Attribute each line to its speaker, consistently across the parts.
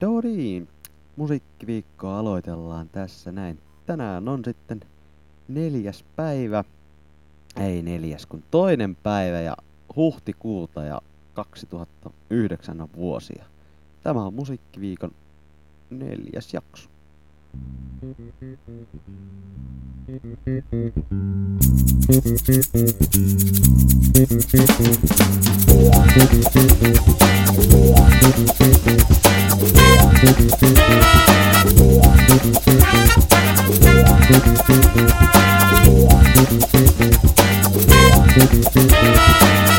Speaker 1: Niin, musiikkiviikkoa aloitellaan tässä näin. Tänään on sitten neljäs päivä, ei neljäs kun toinen päivä ja huhtikuuta ja 2009 on vuosia. Tämä on musiikkiviikon neljäs jakso. Noin, Thank you.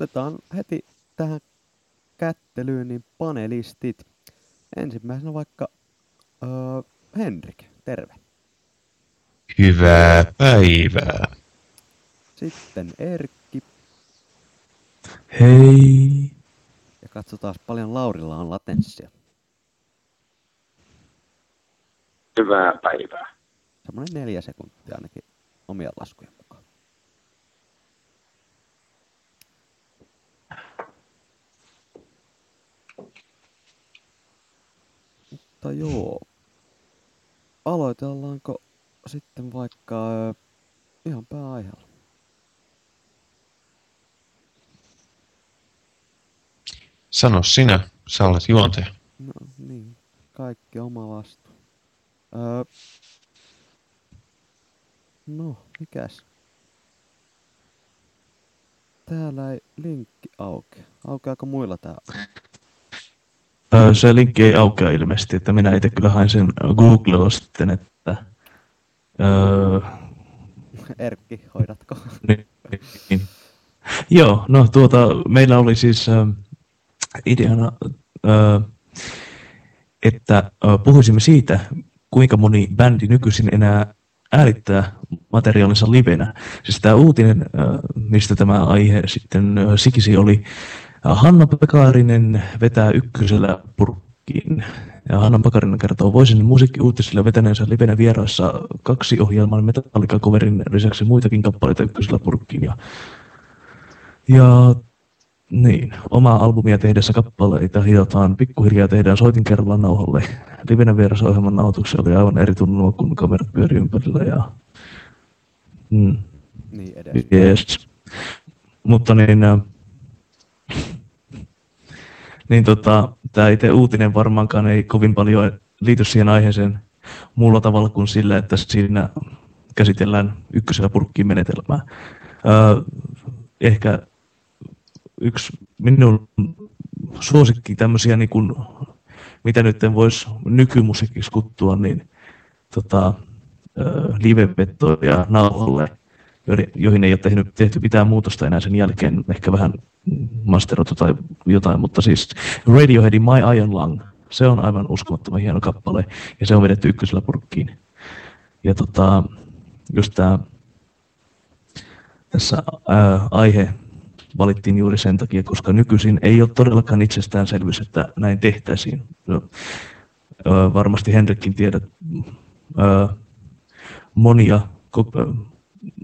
Speaker 1: Otetaan heti tähän kättelyyn niin panelistit. Ensimmäisenä vaikka öö, Henrik, terve.
Speaker 2: Hyvää päivää.
Speaker 1: Sitten Erkki
Speaker 3: Hei.
Speaker 1: ja katsotaan paljon Laurilla on latenssia.
Speaker 4: Hyvää päivää.
Speaker 1: Semmoinen neljä sekuntia ainakin omien laskujen Mutta joo. Aloitellaanko sitten vaikka ihan pääaiheella?
Speaker 2: Sano sinä, sä olet juontaja.
Speaker 1: No niin, kaikki oma vastuu. Öö, no, mikäs? Täällä ei linkki aukea. Aukeako muilla tää?
Speaker 3: Öö, se linkki ei aukea ilmeisesti, että minä itse kyllä hain sen Googlella sitten, että... Öö,
Speaker 1: Erkki, hoidatko?
Speaker 3: niin, niin. Joo, no tuota, meillä oli siis ö, ideana, ö, että ö, puhuisimme siitä, kuinka moni bändi nykyisin enää äänittää materiaalinsa livenä. Siis tämä uutinen, ö, mistä tämä aihe sitten ö, sikisi, oli Hanna Pekarinen vetää ykkösellä purkkiin. Ja Hanna Pakarinen kertoo voisin musiikkiuutisilla vetäneensä livenä vieraissa kaksi ohjelman Metallica-coverin lisäksi muitakin kappaleita ykkösellä purkkiin. Ja, ja niin, omaa albumia tehdessä kappaleita hiotaan pikkuhiljaa tehdään soitin kerralla nauhalle. Livenä vieressä ohjelman nauhoituksia oli aivan eri tunnelma, kun kamerat pyöri ympärillä ja... Mm.
Speaker 1: Niin edes.
Speaker 3: Yes. Mutta niin, äh, niin tota, tämä itse uutinen varmaankaan ei kovin paljon liity siihen aiheeseen muulla tavalla kuin sillä, että siinä käsitellään ykkösellä purkkiin menetelmää. Öö, ehkä yksi minun suosikki tämmöisiä, niin kuin, mitä nyt voisi nykymusiikiksi kuttua, niin tota, öö, livevetoja nauhalle, joihin ei ole tehty, tehty mitään muutosta enää sen jälkeen, ehkä vähän masteroitu tai jotain, mutta siis Radioheadin My Iron Lung, se on aivan uskomattoman hieno kappale, ja se on vedetty ykkösellä purkkiin. Ja tota, just tämä tässä ää, aihe valittiin juuri sen takia, koska nykyisin ei ole todellakaan itsestäänselvyys, että näin tehtäisiin. No, varmasti Henrikkin tiedät ö, monia,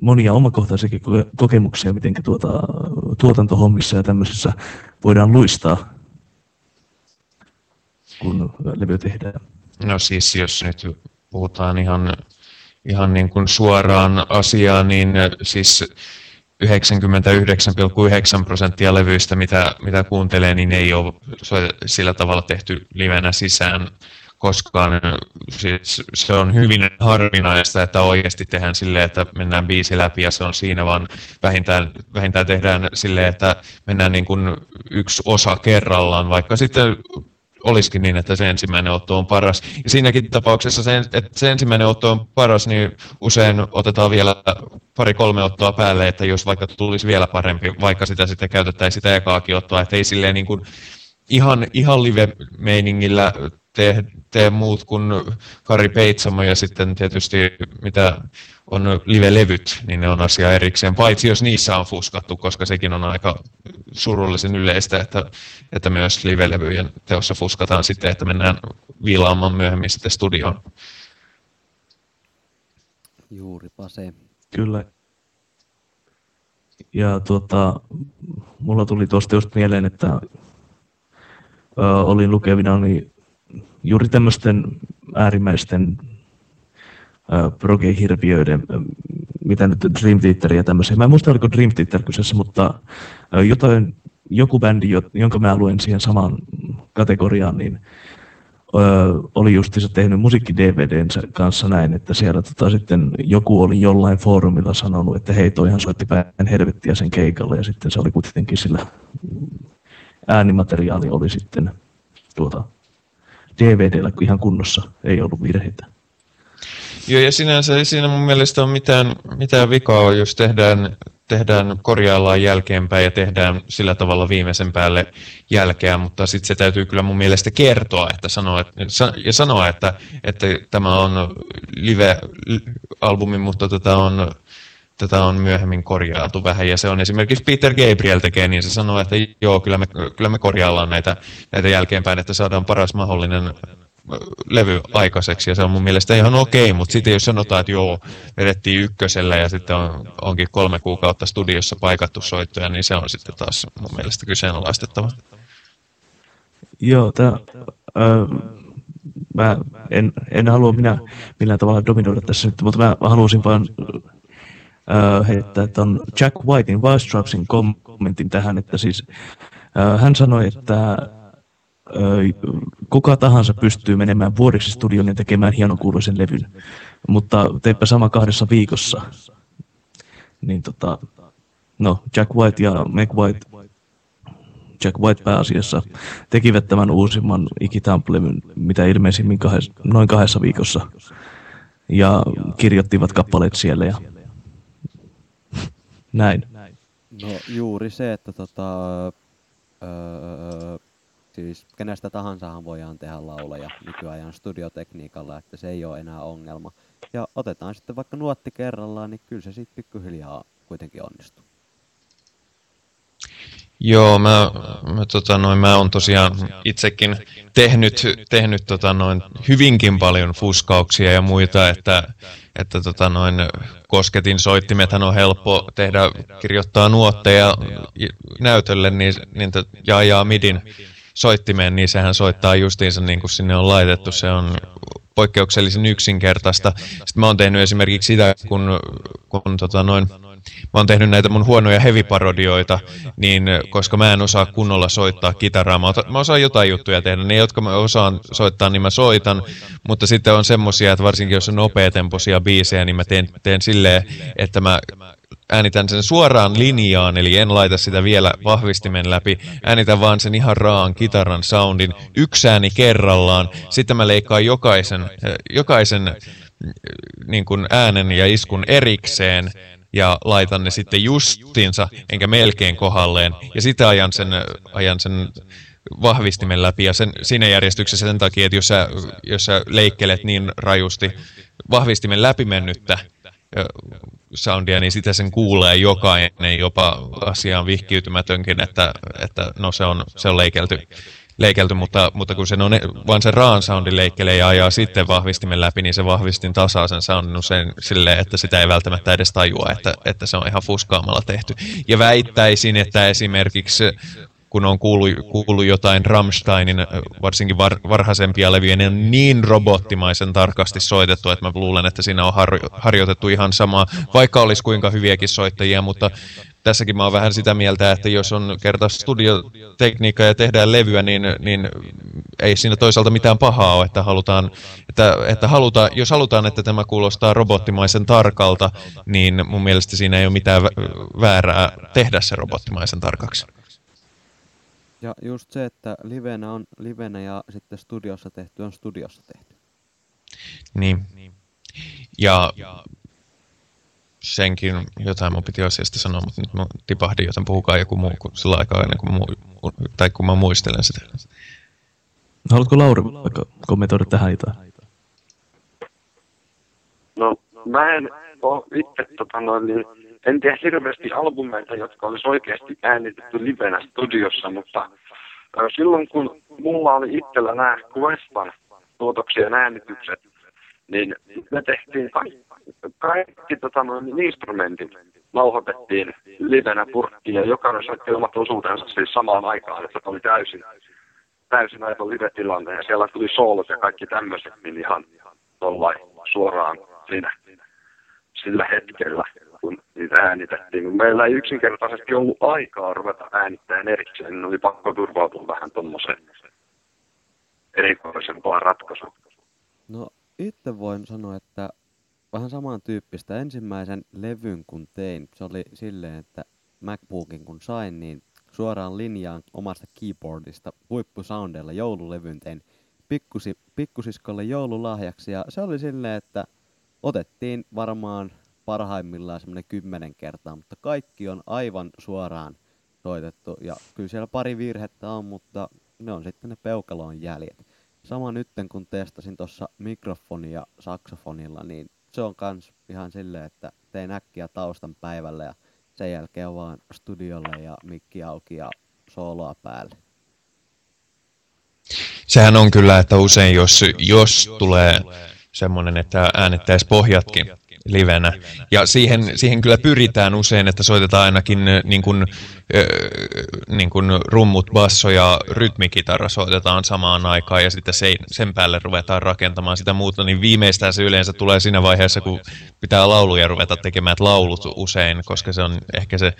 Speaker 3: monia omakohtaisiakin koke- kokemuksia, miten tuota, tuotantohommissa ja tämmöisissä voidaan luistaa, kun levy tehdään.
Speaker 2: No siis jos nyt puhutaan ihan, ihan niin kuin suoraan asiaan, niin siis 99,9 prosenttia levyistä, mitä, mitä kuuntelee, niin ei ole sillä tavalla tehty livenä sisään koskaan. Siis se on hyvin harvinaista, että oikeasti tehdään silleen, että mennään biisi läpi ja se on siinä, vaan vähintään, vähintään tehdään silleen, että mennään niin kuin yksi osa kerrallaan, vaikka sitten olisikin niin, että se ensimmäinen otto on paras. Ja siinäkin tapauksessa, se, että se ensimmäinen otto on paras, niin usein otetaan vielä pari-kolme ottoa päälle, että jos vaikka tulisi vielä parempi, vaikka sitä sitten käytettäisiin sitä ekaakin ottoa, että ei silleen niin kuin ihan, ihan live-meiningillä tee, tee muut kuin Kari Peitsamo ja sitten tietysti mitä on live-levyt, niin ne on asia erikseen, paitsi jos niissä on fuskattu, koska sekin on aika surullisen yleistä, että, että myös live-levyjen teossa fuskataan sitten, että mennään viilaamaan myöhemmin sitten studioon.
Speaker 1: Juuripa se.
Speaker 3: Kyllä. Ja tuota, mulla tuli tuosta just mieleen, että ö, olin lukevina niin juuri tämmöisten äärimmäisten proge-hirviöiden, mitä nyt Dream Theater ja tämmöisiä. Mä en muista, oliko Dream Theater kyseessä, mutta jotain, joku bändi, jonka mä luen siihen samaan kategoriaan, niin oli justiinsa tehnyt musiikki-DVDnsä kanssa näin, että siellä tota, sitten joku oli jollain foorumilla sanonut, että hei, toihan soitti päin helvettiä sen keikalle, ja sitten se oli kuitenkin sillä äänimateriaali oli sitten tuota, DVDllä ihan kunnossa, ei ollut virheitä.
Speaker 2: Joo, ja sinänsä ei siinä mun mielestä ole mitään, mitään vikaa, jos tehdään, tehdään, korjaillaan jälkeenpäin ja tehdään sillä tavalla viimeisen päälle jälkeä, mutta sitten se täytyy kyllä mun mielestä kertoa että sanoa, että, ja sanoa, että, että tämä on live-albumi, mutta tätä on tätä on myöhemmin korjailtu vähän, ja se on esimerkiksi Peter Gabriel tekee, niin se sanoo, että joo, kyllä me, kyllä me korjaillaan näitä, näitä jälkeenpäin, että saadaan paras mahdollinen levy aikaiseksi, ja se on mun mielestä ihan okei, okay, mutta sitten jos sanotaan, että joo, vedettiin ykkösellä ja sitten on, onkin kolme kuukautta studiossa paikattu soittoja, niin se on sitten taas mun mielestä kyseenalaistettava.
Speaker 3: Joo, tämä, mä en, en halua minä millään tavalla dominoida tässä nyt, mutta mä haluaisin vaan äh, heittää on Jack Whitein Vice kommentin tähän, että siis äh, hän sanoi, että kuka tahansa pystyy menemään vuodeksi studioon ja tekemään hienokuuluisen levyn, mutta teipä sama kahdessa viikossa. Niin tota, no, Jack White ja Meg White, Jack White pääasiassa tekivät tämän uusimman Ikitamp-levyn, mitä ilmeisimmin kahes, noin kahdessa viikossa. Ja kirjoittivat kappaleet siellä ja näin.
Speaker 1: No juuri se, että tota, öö, Siis kenestä tahansahan voidaan tehdä lauleja nykyajan studiotekniikalla, että se ei ole enää ongelma. Ja otetaan sitten vaikka nuotti kerrallaan, niin kyllä se sitten pikkuhiljaa kuitenkin onnistuu.
Speaker 2: Joo, mä, mä, tota noin, mä oon tosiaan itsekin tehnyt, tehnyt tota noin, hyvinkin paljon fuskauksia ja muita, että, että tota noin, kosketin soittimethan on helppo tehdä, kirjoittaa nuotteja näytölle, niin, niin ja ajaa midin soittimeen, niin sehän soittaa justiinsa niin kuin sinne on laitettu. Se on poikkeuksellisen yksinkertaista. Sitten mä oon tehnyt esimerkiksi sitä, kun, kun tota noin, mä oon tehnyt näitä mun huonoja heviparodioita, niin koska mä en osaa kunnolla soittaa kitaraa, mä, ota, mä osaan jotain juttuja tehdä, ne jotka mä osaan soittaa, niin mä soitan, mutta sitten on semmosia, että varsinkin jos on nopeatempoisia biisejä, niin mä teen, teen silleen, että mä äänitän sen suoraan linjaan, eli en laita sitä vielä vahvistimen läpi. Äänitän vaan sen ihan raan kitaran soundin yksi ääni kerrallaan. Sitten mä leikkaan jokaisen, eh, jokaisen eh, niin kuin äänen ja iskun erikseen ja laitan ne sitten justinsa, enkä melkein kohalleen. Ja sitten ajan sen, ajan sen vahvistimen läpi ja sen, siinä järjestyksessä sen takia, että jos sä, jos sä leikkelet niin rajusti vahvistimen läpimennyttä, soundia, niin sitä sen kuulee jokainen, jopa asiaan vihkiytymätönkin, että, että no se on, se on leikelty, leikelty mutta, mutta kun se on vaan se raan soundi leikkelee ja ajaa sitten vahvistimen läpi, niin se vahvistin tasaa sen soundin usein silleen, että sitä ei välttämättä edes tajua, että, että se on ihan fuskaamalla tehty. Ja väittäisin, että esimerkiksi kun on kuullut, kuullut jotain Rammsteinin, varsinkin var, varhaisempia levyjä, niin on niin robottimaisen tarkasti soitettu, että mä luulen, että siinä on har, harjoitettu ihan samaa, vaikka olisi kuinka hyviäkin soittajia, mutta tässäkin mä oon vähän sitä mieltä, että jos on kerta studiotekniikka ja tehdään levyä, niin, niin ei siinä toisaalta mitään pahaa ole, että halutaan, että, että halutaan, jos halutaan, että tämä kuulostaa robottimaisen tarkalta, niin mun mielestä siinä ei ole mitään väärää tehdä se robottimaisen tarkaksi.
Speaker 1: Ja just se, että livenä on livenä ja sitten studiossa tehty on studiossa tehty.
Speaker 2: Niin. Ja senkin jotain mun piti asiasta sanoa, mutta nyt mä tipahdin, joten puhukaa joku muu kuin sillä aikaa ennen kuin, muu, tai kun mä muistelen sitä.
Speaker 3: Haluatko Lauri vaikka kommentoida tähän jotain?
Speaker 4: No, mä en ole itse, tota, noin, niin, en tiedä hirveästi albumeita, jotka olisi oikeasti äänitetty livenä studiossa, mutta silloin kun mulla oli itsellä nämä Questan tuotoksien äänitykset, niin me tehtiin kaikki, kaikki tota, noin, instrumentit nauhoitettiin livenä purkkiin ja jokainen soitti omat osuutensa siis samaan aikaan, että oli täysin, täysin aivan live-tilanne ja siellä tuli soolot ja kaikki tämmöiset, niin ihan tollain suoraan siinä sillä hetkellä, kun niitä äänitettiin. Meillä ei yksinkertaisesti ollut aikaa ruveta äänittämään erikseen, niin oli pakko turvautua vähän tuommoiseen erikoisempaan ratkaisuun.
Speaker 1: No itse voin sanoa, että vähän samantyyppistä. Ensimmäisen levyn kun tein, se oli silleen, että MacBookin kun sain, niin suoraan linjaan omasta keyboardista huippusoundeilla joululevyn tein pikkusi, pikkusiskolle joululahjaksi. Ja se oli silleen, että otettiin varmaan parhaimmillaan semmoinen kymmenen kertaa, mutta kaikki on aivan suoraan soitettu. Ja kyllä siellä pari virhettä on, mutta ne on sitten ne peukaloon jäljet. Sama nytten kun testasin tuossa mikrofonia saksofonilla, niin se on kans ihan silleen, että tein äkkiä taustan päivällä ja sen jälkeen vaan studiolle ja mikki auki ja sooloa päälle.
Speaker 2: Sehän on kyllä, että usein jos, jos tulee semmoinen, että äänettäisi pohjatkin livenä. Ja siihen, siihen kyllä pyritään usein, että soitetaan ainakin niin kuin, niin kuin rummut, basso ja rytmikitara soitetaan samaan aikaan ja sitten se, sen päälle ruvetaan rakentamaan sitä muuta, niin viimeistään se yleensä tulee siinä vaiheessa, kun pitää lauluja ruveta tekemään laulut usein, koska se on ehkä se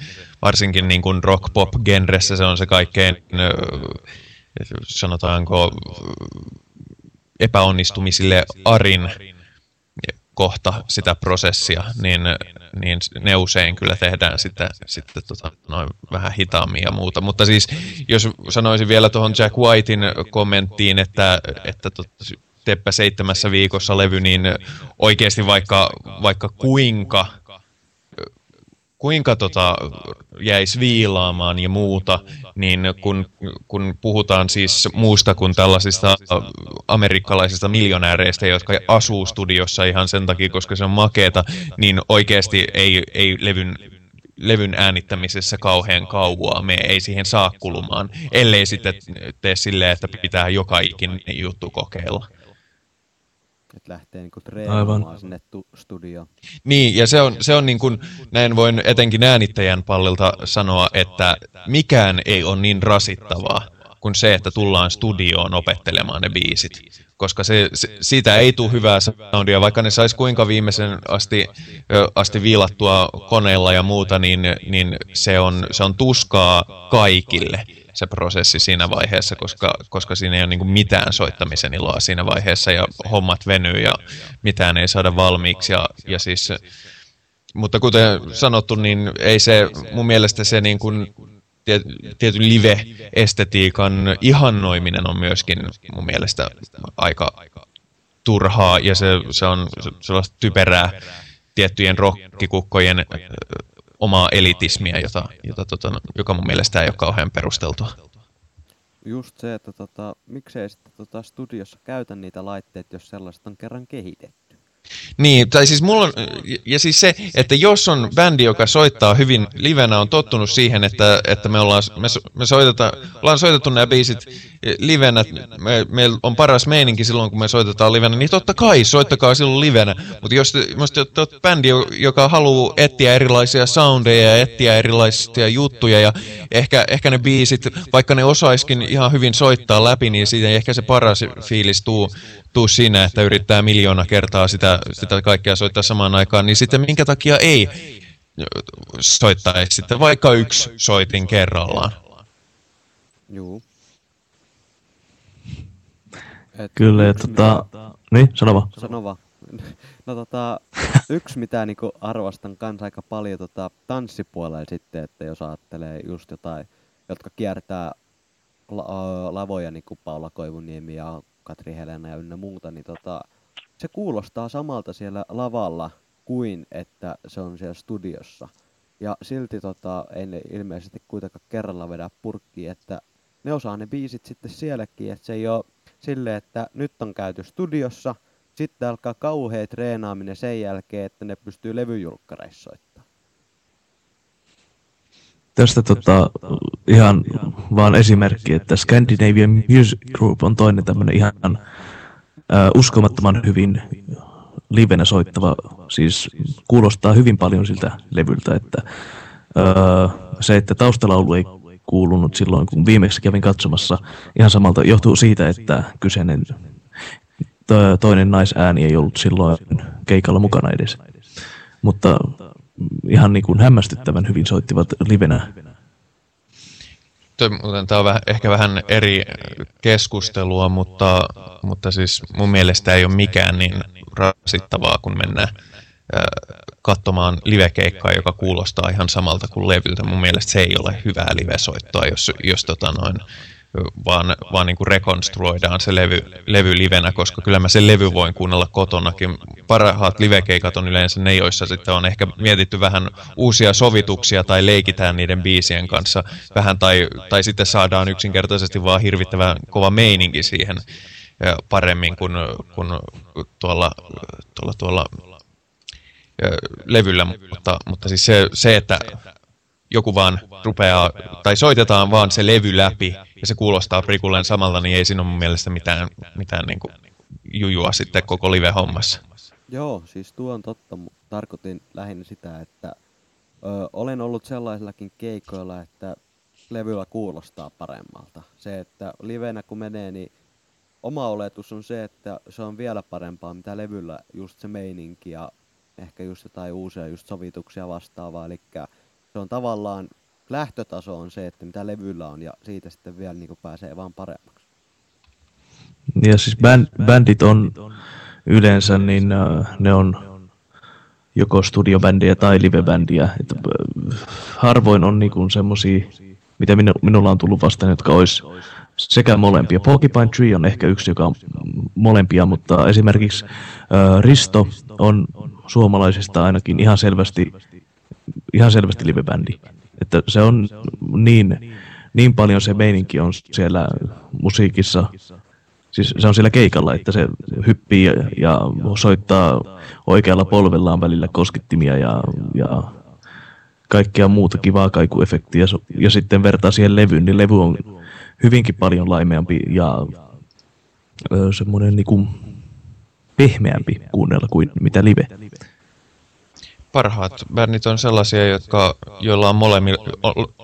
Speaker 2: varsinkin niin kuin rock-pop-genressä se on se kaikkein sanotaanko epäonnistumisille arin kohta sitä prosessia, niin, niin ne usein kyllä tehdään sitä, sitten tota, noin vähän hitaammin ja muuta. Mutta siis, jos sanoisin vielä tuohon Jack Whitein kommenttiin, että, että tot, Teppä seitsemässä viikossa levy, niin oikeasti vaikka, vaikka kuinka kuinka tota jäisi viilaamaan ja muuta, niin kun, kun puhutaan siis muusta kuin tällaisista amerikkalaisista miljonääreistä, jotka asuu studiossa ihan sen takia, koska se on makeeta, niin oikeasti ei, ei levyn levyn äänittämisessä kauhean kauaa. Me ei siihen saa kulumaan, ellei sitten tee silleen, että pitää joka ikinen juttu kokeilla
Speaker 1: että lähtee niinku treenaamaan sinne tu- studioon.
Speaker 2: Niin, ja se on, se on niin kuin, näin voin etenkin äänittäjän pallilta sanoa, että mikään ei ole niin rasittavaa kuin se, että tullaan studioon opettelemaan ne biisit. Koska se, se, siitä ei tule hyvää soundia, vaikka ne sais kuinka viimeisen asti, asti viilattua koneella ja muuta, niin, niin se, on, se on tuskaa kaikille se prosessi siinä vaiheessa, koska, koska siinä ei ole niin mitään soittamisen iloa siinä vaiheessa ja hommat venyy ja mitään ei saada valmiiksi. Ja, ja siis, mutta kuten sanottu, niin ei se mun mielestä se niin kuin tietyn live-estetiikan ihannoiminen on myöskin mun mielestä aika turhaa ja se, se on sellaista typerää tiettyjen rokkikukkojen omaa elitismiä, jota, jota, tota, joka mun mielestä ei ole kauhean perusteltua.
Speaker 1: Just se, että tota, miksei sitten tota studiossa käytä niitä laitteita, jos sellaiset on kerran kehitetty.
Speaker 2: Niin, tai siis mulla on, ja siis se, että jos on bändi, joka soittaa hyvin livenä, on tottunut siihen, että, että me ollaan, me, me soitetaan, ollaan soitettu nämä biisit livenä, me, meillä on paras meininki silloin, kun me soitetaan livenä, niin totta kai soittakaa silloin livenä, mutta jos te, bändi, joka haluaa etsiä erilaisia soundeja ja etsiä erilaisia juttuja, ja ehkä, ehkä ne biisit, vaikka ne osaiskin ihan hyvin soittaa läpi, niin siitä ehkä se paras fiilis tuu, tuu siinä, että yrittää miljoona kertaa sitä, sitä kaikkea soittaa samaan aikaan, niin sitten minkä takia ei soittaisi sitten vaikka yksi soitin kerrallaan.
Speaker 1: Juu.
Speaker 3: Et Kyllä, ja tota... Niin, sano vaan.
Speaker 1: Sano vaan. No tota, yksi mitä niinku arvostan kans aika paljon tota, tanssipuolella sitten, että jos ajattelee just jotain, jotka kiertää la- lavoja niinku Paula Koivuniemi ja Katri Helena ja ynnä muuta, niin tota, se kuulostaa samalta siellä lavalla kuin että se on siellä studiossa. Ja silti tota, ei ne ilmeisesti kuitenkaan kerralla vedä purkkiin, että ne osaa ne biisit sitten sielläkin, että se ei ole silleen, että nyt on käyty studiossa, sitten alkaa kauhea treenaaminen sen jälkeen, että ne pystyy levyjulkkareissa.
Speaker 3: Tästä tota, ihan vaan esimerkki, että Scandinavian Music Group on toinen tämmöinen ihan äh, uskomattoman hyvin livenä soittava, siis kuulostaa hyvin paljon siltä levyltä, että äh, se, että taustalaulu ei kuulunut silloin, kun viimeksi kävin katsomassa, ihan samalta johtuu siitä, että kyseinen to, toinen naisääni ei ollut silloin keikalla mukana edes. Mutta ihan niin kuin hämmästyttävän hyvin soittivat livenä.
Speaker 2: Tämä on vähän, ehkä vähän eri keskustelua, mutta, mutta siis mun mielestä ei ole mikään niin rasittavaa, kun mennään katsomaan livekeikkaa, joka kuulostaa ihan samalta kuin levyltä. Mun mielestä se ei ole hyvää livesoittoa, jos, jos tota noin, vaan, vaan niin kuin rekonstruoidaan se levy, levy livenä, koska kyllä mä sen levy voin kuunnella kotonakin. Parhaat livekeikat on yleensä ne, joissa sitten on ehkä mietitty vähän uusia sovituksia tai leikitään niiden biisien kanssa vähän, tai, tai sitten saadaan yksinkertaisesti vaan hirvittävän kova meininki siihen paremmin kuin, kuin tuolla, tuolla, tuolla levyllä, mutta, mutta siis se, se, että joku vaan rupeaa, tai soitetaan vaan se levy läpi, ja se kuulostaa prikulleen samalta, niin ei siinä ole mun mielestä mitään, mitään niin kuin jujua sitten koko live-hommassa.
Speaker 1: Joo, siis tuo on totta, mutta tarkoitin lähinnä sitä, että ö, olen ollut sellaisellakin keikoilla, että levyllä kuulostaa paremmalta. Se, että livenä kun menee, niin oma oletus on se, että se on vielä parempaa, mitä levyllä just se meininki ja ehkä just jotain uusia just sovituksia vastaavaa, eli se on tavallaan, lähtötaso on se, että mitä levyllä on, ja siitä sitten vielä niin pääsee vaan paremmaksi.
Speaker 3: Ja siis bänd, bändit on yleensä, niin uh, ne on joko studiobändiä tai livebändiä. Että, uh, harvoin on niin semmosia, mitä minu, minulla on tullut vastaan, jotka olisi sekä molempia. Porcupine Tree on ehkä yksi, joka on molempia, mutta esimerkiksi uh, Risto on suomalaisista ainakin ihan selvästi, ihan selvästi livebändi. Että se on niin, niin paljon se meininki on siellä musiikissa, siis se on siellä keikalla, että se hyppii ja, ja soittaa oikealla polvellaan välillä koskittimia ja, ja kaikkea muuta kivaa kaikuefektiä. Ja sitten vertaa siihen levyyn, niin levy on hyvinkin paljon laimeampi ja semmoinen niinku pehmeämpi kuunnella kuin mitä live.
Speaker 2: Parhaat bändit on sellaisia, jotka, joilla, on molemmi,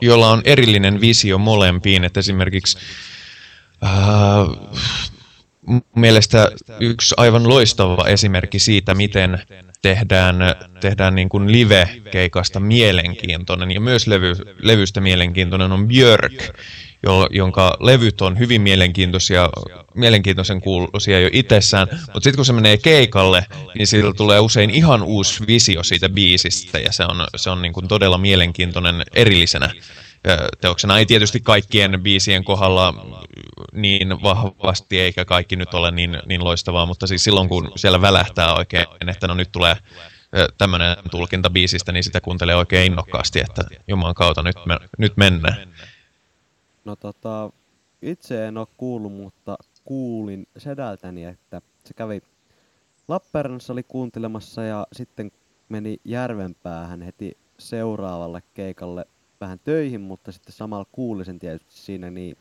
Speaker 2: joilla on erillinen visio molempiin. Että esimerkiksi äh, mielestä yksi aivan loistava esimerkki siitä, miten tehdään, tehdään niin kuin live-keikasta mielenkiintoinen ja myös levy, levystä mielenkiintoinen on Björk, jo, jonka levyt on hyvin mielenkiintoisia, mielenkiintoisen kuuluisia jo itsessään, mutta sitten kun se menee keikalle, niin sillä tulee usein ihan uusi visio siitä biisistä, ja se on, se on niin kuin todella mielenkiintoinen erillisenä teoksena. Ei tietysti kaikkien biisien kohdalla niin vahvasti, eikä kaikki nyt ole niin, niin loistavaa, mutta siis silloin kun siellä välähtää oikein, että no nyt tulee tämmöinen tulkinta biisistä, niin sitä kuuntelee oikein innokkaasti, että Jumalan kautta nyt, me, nyt mennään.
Speaker 1: No tota, itse en ole kuullut, mutta kuulin sedältäni, että se kävi Lappeenrannassa oli kuuntelemassa ja sitten meni Järvenpäähän heti seuraavalle keikalle vähän töihin, mutta sitten samalla kuuli sen tietysti siinä, niin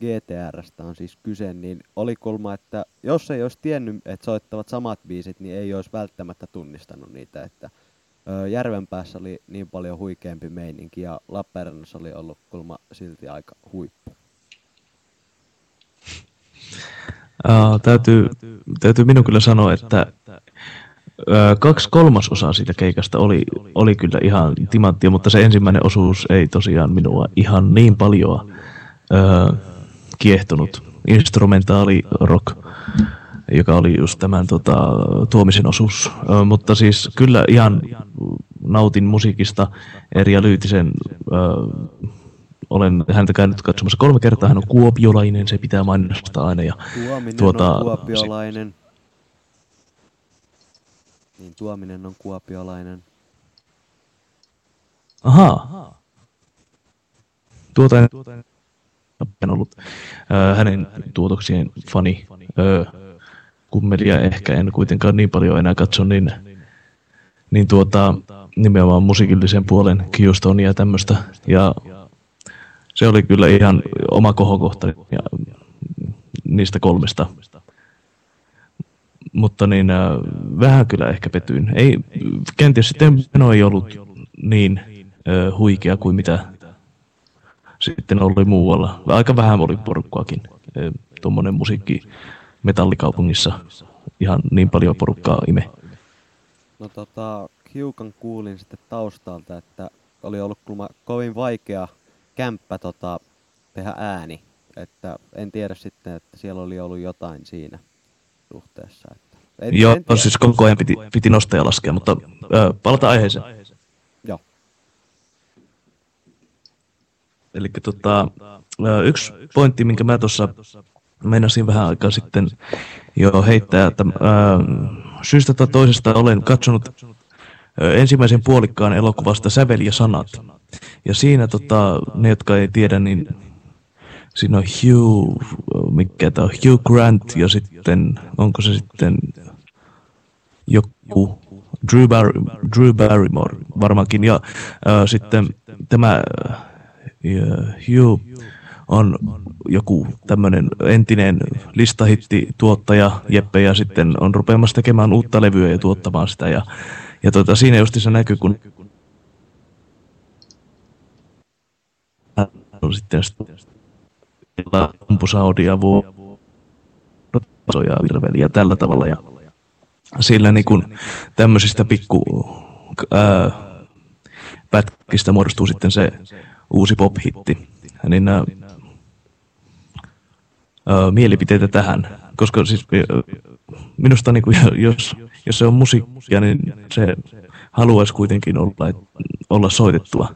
Speaker 1: GTRstä on siis kyse, niin oli kulma, että jos ei olisi tiennyt, että soittavat samat biisit, niin ei olisi välttämättä tunnistanut niitä, että Järvenpäässä oli niin paljon huikeampi meininki ja Lappeenrannassa oli ollut kulma silti aika huippu.
Speaker 3: Uh, täytyy, täytyy minun kyllä sanoa, että uh, kaksi kolmasosaa siitä keikasta oli, oli kyllä ihan timanttia, mutta se ensimmäinen osuus ei tosiaan minua ihan niin paljon uh, kiehtonut. Instrumentaali rock joka oli just tämän tota, tuomisen osuus. Ö, mutta siis kyllä ihan nautin musiikista. Erja Lyytisen, ö, olen häntä käynyt katsomassa kolme kertaa. Hän on kuopiolainen, se pitää mainostaa aina. Ja,
Speaker 1: tuominen tuota, on kuopiolainen. Niin, tuominen on kuopiolainen.
Speaker 3: Ahaa. Tuota en, en ollut äh, hänen tuotoksien fani öö, kummelia ehkä en kuitenkaan niin paljon enää katso, niin, niin tuota, nimenomaan musiikillisen puolen Qstonia ja tämmöistä. Ja se oli kyllä ihan oma kohokohta ja niistä kolmesta. Mutta niin, äh, vähän kyllä ehkä petyin. Ei, kenties sitten meno ei ollut niin äh, huikea kuin mitä sitten oli muualla. Aika vähän oli porukkuakin. Äh, Tuommoinen musiikki metallikaupungissa ihan niin paljon porukkaa ime.
Speaker 1: No tota, hiukan kuulin sitten taustalta, että oli ollut kulma kovin vaikea kämppä tota, tehdä ääni. Että en tiedä sitten, että siellä oli ollut jotain siinä suhteessa. En,
Speaker 3: Joo, en siis koko ajan piti, piti nostaa ja laskea, mutta ö, palata aiheeseen.
Speaker 1: Joo.
Speaker 3: Eli tota, yksi pointti, minkä mä tuossa meinasin vähän aikaa sitten jo heittää, että ää, syystä tai toisesta olen katsonut ensimmäisen puolikkaan elokuvasta Sävel ja sanat. Ja siinä tota, ne, jotka ei tiedä, niin siinä on Hugh, mikä tämä on, Hugh Grant ja sitten, onko se sitten joku Drew, Bar- Drew Barrymore varmaankin. Ja ää, sitten tämä ää, Hugh on joku tämmöinen entinen listahitti tuottaja Jeppe ja sitten on rupeamassa tekemään uutta levyä ja tuottamaan sitä ja, ja tota, siinä just se näkyy, kun on sitten lampusaudia vuotoja tällä tavalla ja sillä niin kuin tämmöisistä pikku ää, pätkistä muodostuu sitten se uusi pop-hitti. Niin ää, ää, mielipiteitä tähän, koska siis minusta niin kuin, jos, jos se on musiikkia, niin se haluaisi kuitenkin olla, olla soitettua.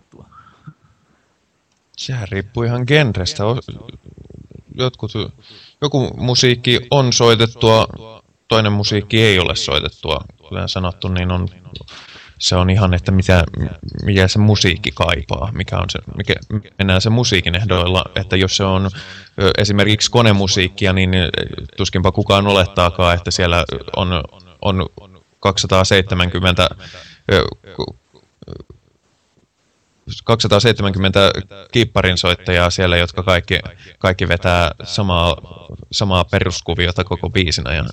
Speaker 2: Sehän riippuu ihan genrestä. Jotkut, joku musiikki on soitettua, toinen musiikki ei ole soitettua. Kuten sanottu, niin on, se on ihan, että mitä, mikä se musiikki kaipaa, mikä on se, mikä, mennään se musiikin ehdoilla, että jos se on esimerkiksi konemusiikkia, niin tuskinpa kukaan olettaakaan, että siellä on, on 270 270 kipparin soittajaa siellä, jotka kaikki, kaikki vetää samaa, samaa peruskuviota koko biisin ajan.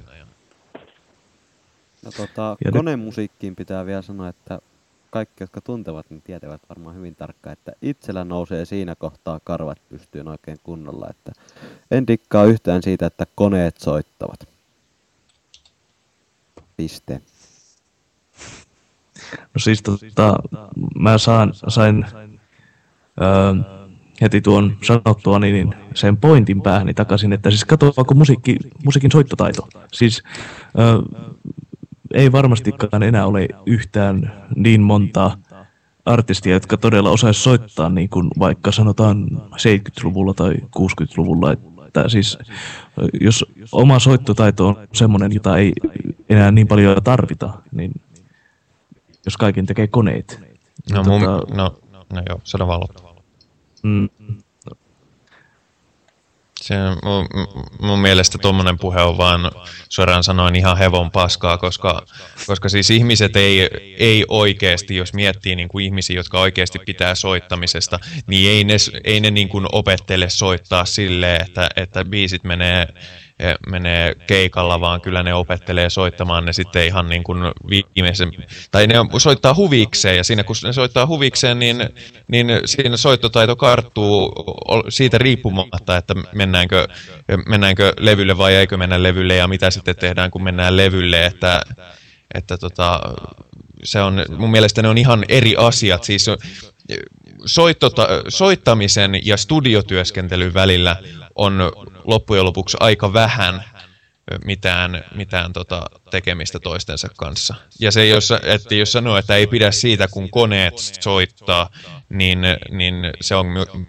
Speaker 1: No tota, konemusiikkiin pitää vielä sanoa, että kaikki, jotka tuntevat, niin tietävät varmaan hyvin tarkkaan, että itsellä nousee siinä kohtaa karvat pystyyn oikein kunnolla. Että en dikkaa yhtään siitä, että koneet soittavat. Piste.
Speaker 3: No siis tota, mä saan, sain öö, heti tuon sanottua niin sen pointin päähäni takaisin, että siis vaikka musiikki, musiikin soittotaito. Siis öö, ei varmastikaan enää ole yhtään niin montaa artistia, jotka todella osaisi soittaa niin kuin vaikka sanotaan 70-luvulla tai 60-luvulla. Että siis jos oma soittotaito on semmoinen, jota ei enää niin paljon tarvita, niin jos kaiken tekee koneet.
Speaker 2: No, mun, tota, no, no joo, on valot. Mm. Se, mun, mun mielestä tuommoinen puhe on vaan suoraan sanoen ihan hevon paskaa, koska, koska siis ihmiset ei, ei oikeasti, jos miettii niin kuin ihmisiä, jotka oikeasti pitää soittamisesta, niin ei ne, ei ne niin kuin opettele soittaa silleen, että, että biisit menee menee keikalla, vaan kyllä ne opettelee soittamaan ne sitten ihan niin kuin viimeisen, tai ne soittaa huvikseen, ja siinä kun ne soittaa huvikseen, niin, niin siinä soittotaito karttuu siitä riippumatta, että mennäänkö, mennäänkö levylle vai eikö mennä levylle, ja mitä sitten tehdään, kun mennään levylle, että, että tota, se on, mun mielestä ne on ihan eri asiat, siis soittota, soittamisen ja studiotyöskentelyn välillä on loppujen lopuksi aika vähän mitään, mitään tota tekemistä toistensa kanssa. Ja se, jos, että jos sanoo, että ei pidä siitä, kun koneet soittaa, niin, niin se on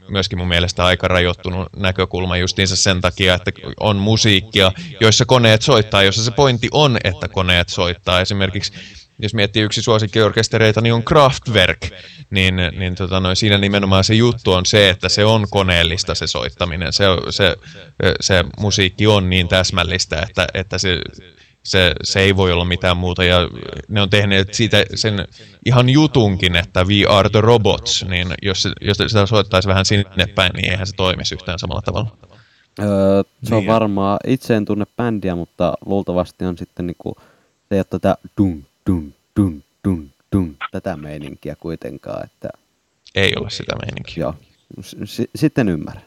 Speaker 2: myöskin mun mielestä aika rajoittunut näkökulma justiinsa sen takia, että on musiikkia, joissa koneet soittaa, jossa se pointti on, että koneet soittaa. Esimerkiksi jos miettii yksi suosikkiorkestereita, niin on Kraftwerk, niin, niin tota, no, siinä nimenomaan se juttu on se, että se on koneellista se soittaminen. Se, se, se musiikki on niin täsmällistä, että, että se, se, se ei voi olla mitään muuta. Ja ne on tehneet siitä sen ihan jutunkin, että We are the robots, niin jos, jos sitä soittaisi vähän sinne päin, niin eihän se toimisi yhtään samalla tavalla.
Speaker 1: Öö, se on niin. varmaan, itse en tunne bändiä, mutta luultavasti on sitten niinku, se ei ole tätä dun, dun, dun, dun, dun, tätä meininkiä kuitenkaan, että...
Speaker 2: Ei ole sitä meininkiä.
Speaker 1: Joo, S- sitten ymmärrän.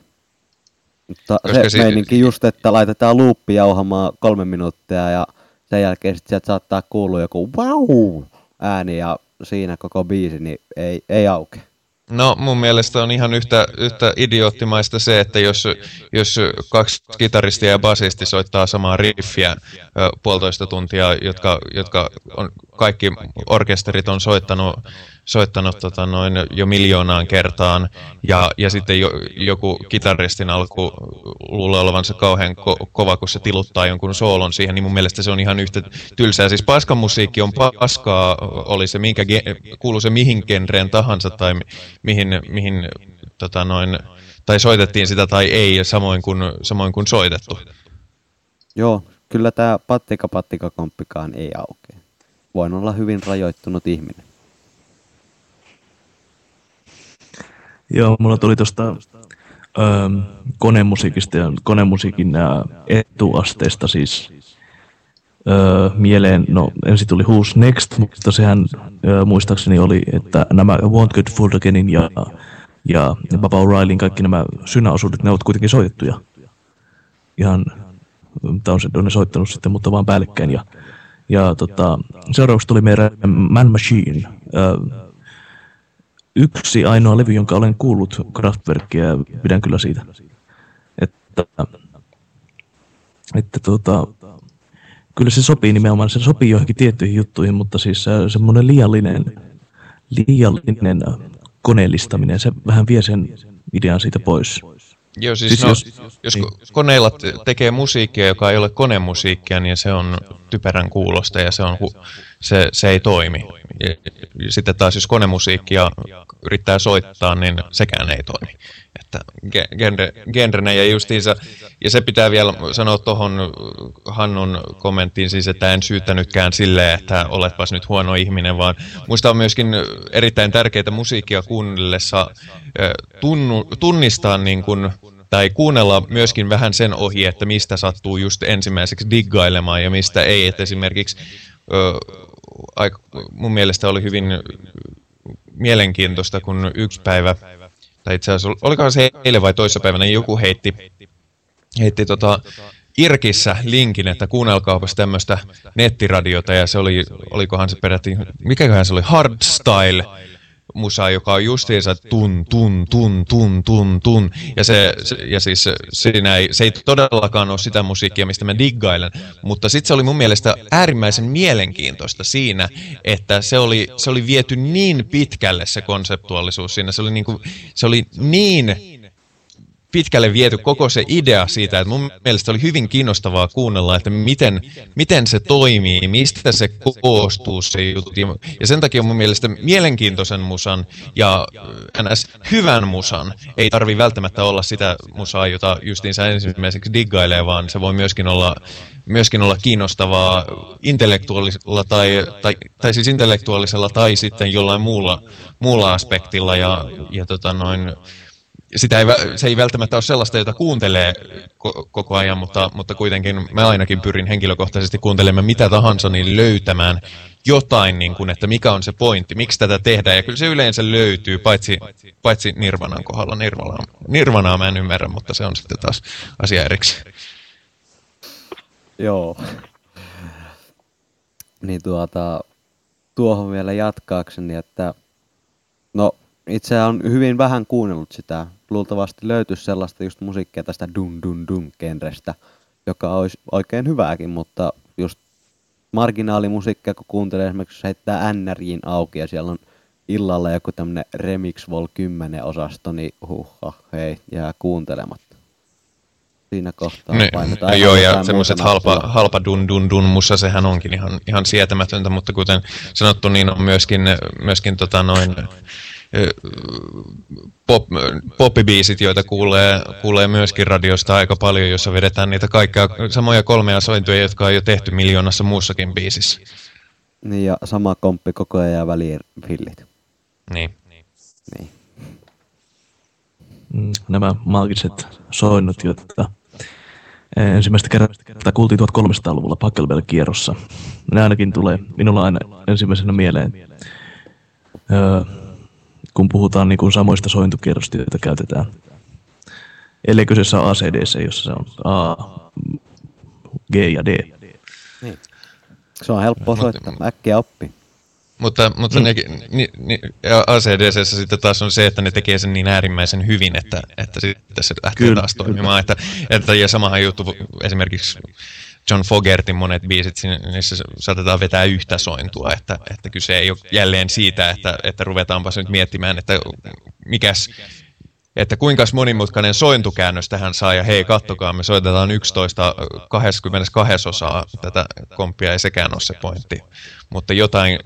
Speaker 1: Mutta Koska se si- meininki just, että laitetaan luuppi jauhamaan kolme minuuttia ja sen jälkeen sitten sieltä saattaa kuulua joku wow ääni ja siinä koko biisi, niin ei, ei auke.
Speaker 2: No mun mielestä on ihan yhtä, yhtä idioottimaista se, että jos, jos kaksi kitaristia ja basisti soittaa samaa riffiä puolitoista tuntia, jotka, jotka on, kaikki orkesterit on soittanut soittanut tota noin jo miljoonaan kertaan, ja, ja sitten jo, joku kitaristin alku luulee olevansa kauhean ko- kova, kun se tiluttaa jonkun soolon siihen, niin mun mielestä se on ihan yhtä tylsää. Siis paskan musiikki on paskaa, oli se minkä, kuuluu se mihin genreen tahansa, tai mihin, mihin tota noin, tai soitettiin sitä tai ei, samoin kuin, samoin kuin soitettu.
Speaker 1: Joo, kyllä tämä pattika pattika komppikaan ei aukea. Voin olla hyvin rajoittunut ihminen.
Speaker 3: Joo, mulla tuli tuosta konemusiikista ja konemusiikin etuasteesta siis öö, mieleen, no ensin tuli Who's Next, mutta sehän öö, muistaakseni oli, että nämä Want Good Food Againin ja, ja Baba O'Reillyn kaikki nämä synäosuudet, ne ovat kuitenkin soitettuja. Ihan, mitä on se, ne soittanut sitten, mutta vaan päällekkäin. Ja, ja tota, seuraavaksi tuli meidän Man Machine, öö, yksi ainoa levy, jonka olen kuullut Kraftwerkia ja pidän kyllä siitä. Että, että tuota, kyllä se sopii nimenomaan, se sopii johonkin tiettyihin juttuihin, mutta siis semmoinen liiallinen, liiallinen koneellistaminen, se vähän vie sen idean siitä pois.
Speaker 2: Joo, siis, siis no, jos, jos niin. koneilla tekee musiikkia, joka ei ole konemusiikkia, niin se on typerän kuulosta ja se, on, se, se ei toimi. Ja sitten taas jos konemusiikkia yrittää soittaa, niin sekään ei toimi. Että genre, genrenä ja justiinsa, ja se pitää vielä sanoa tuohon Hannun kommenttiin siis, että en syyttänytkään silleen, että oletpas nyt huono ihminen, vaan muista on myöskin erittäin tärkeitä musiikkia kuunnellessa tunnu, tunnistaa niin kuin, tai kuunnella myöskin vähän sen ohi, että mistä sattuu just ensimmäiseksi diggailemaan ja mistä ei. Että esimerkiksi aika, mun mielestä oli hyvin mielenkiintoista, kun yksi päivä, tai itse asiassa olikohan se eilen vai toissapäivänä, joku heitti, heitti tota, Irkissä linkin, että kuunnelkaapas tämmöistä nettiradiota, ja se oli, olikohan se peräti, mikäköhän se oli, Hardstyle, musa, joka on justiinsa tun, tun, tun, tun, tun, tun. Ja, se, se, ja siis siinä ei, se ei todellakaan ole sitä musiikkia, mistä mä diggailen. Mutta sitten se oli mun mielestä äärimmäisen mielenkiintoista siinä, että se oli, se oli viety niin pitkälle se konseptuaalisuus siinä. Se oli niin, kuin, se oli niin pitkälle viety koko se idea siitä, että mun mielestä oli hyvin kiinnostavaa kuunnella, että miten, miten se toimii, mistä se koostuu se juttu. Ja sen takia mun mielestä mielenkiintoisen musan ja ns. hyvän musan ei tarvi välttämättä olla sitä musaa, jota justiinsa ensimmäiseksi diggailee, vaan se voi myöskin olla, myöskin olla kiinnostavaa intellektuaalisella tai, tai, tai siis intellektuaalisella tai sitten jollain muulla, muulla aspektilla ja, ja tota noin, sitä ei, se ei välttämättä ole sellaista, jota kuuntelee ko- koko ajan, mutta, mutta kuitenkin mä ainakin pyrin henkilökohtaisesti kuuntelemaan mitä tahansa, niin löytämään jotain, niin kuin, että mikä on se pointti, miksi tätä tehdään. Ja kyllä se yleensä löytyy, paitsi, paitsi Nirvanan kohdalla. Nirvanaa, Nirvanaa mä en ymmärrä, mutta se on sitten taas asia erikseen.
Speaker 1: Joo. Niin tuota, tuohon vielä jatkaakseni, että no itse on hyvin vähän kuunnellut sitä. Luultavasti löytyisi sellaista just musiikkia tästä dun dun dun genrestä, joka olisi oikein hyvääkin, mutta just marginaalimusiikkia, kun kuuntelee esimerkiksi, heittää NRJin auki ja siellä on illalla joku tämmönen Remix Vol 10 osasto, niin huhha, hei, jää kuuntelematta. siinä kohtaa
Speaker 2: Ne,
Speaker 1: painetaan.
Speaker 2: no
Speaker 1: ihan
Speaker 2: joo, ja semmoiset halpa, halpa dun dun dun mussa sehän onkin ihan, ihan sietämätöntä, mutta kuten sanottu, niin on myöskin, myöskin tota noin, pop, poppibiisit, joita kuulee, kuulee myöskin radiosta aika paljon, jossa vedetään niitä kaikkia samoja kolmea sointuja, jotka on jo tehty miljoonassa muussakin biisissä.
Speaker 1: Niin, ja sama komppi koko ajan ja väliin fillit.
Speaker 2: Niin.
Speaker 1: Niin.
Speaker 3: Mm, nämä maagiset soinnut, joita ensimmäistä kertaa kuultiin 1300-luvulla Pachelbel-kierrossa. Ne ainakin tulee minulla aina ensimmäisenä mieleen, öö, kun puhutaan niin kuin samoista sointukierrosta, joita käytetään. Ellei kyseessä on ACDC, jossa se on A, G ja D.
Speaker 1: Se on helppo soittaa, äkkiä oppi.
Speaker 2: Mutta, mutta ne, ni, ni, ja ACDCssä sitten taas on se, että ne tekee sen niin äärimmäisen hyvin, että, että sitten se lähtee
Speaker 3: Kyllä,
Speaker 2: taas toimimaan. Että, että, ja samahan juttu esimerkiksi John Fogertin monet biisit, niissä saatetaan vetää yhtä sointua, että, että kyse ei ole jälleen siitä, että, että ruvetaanpa nyt miettimään, että mikäs, että kuinka monimutkainen sointukäännös tähän saa, ja hei, kattokaa, me soitetaan 11 22 osaa tätä komppia, ei sekään ole se pointti. Mutta jotain,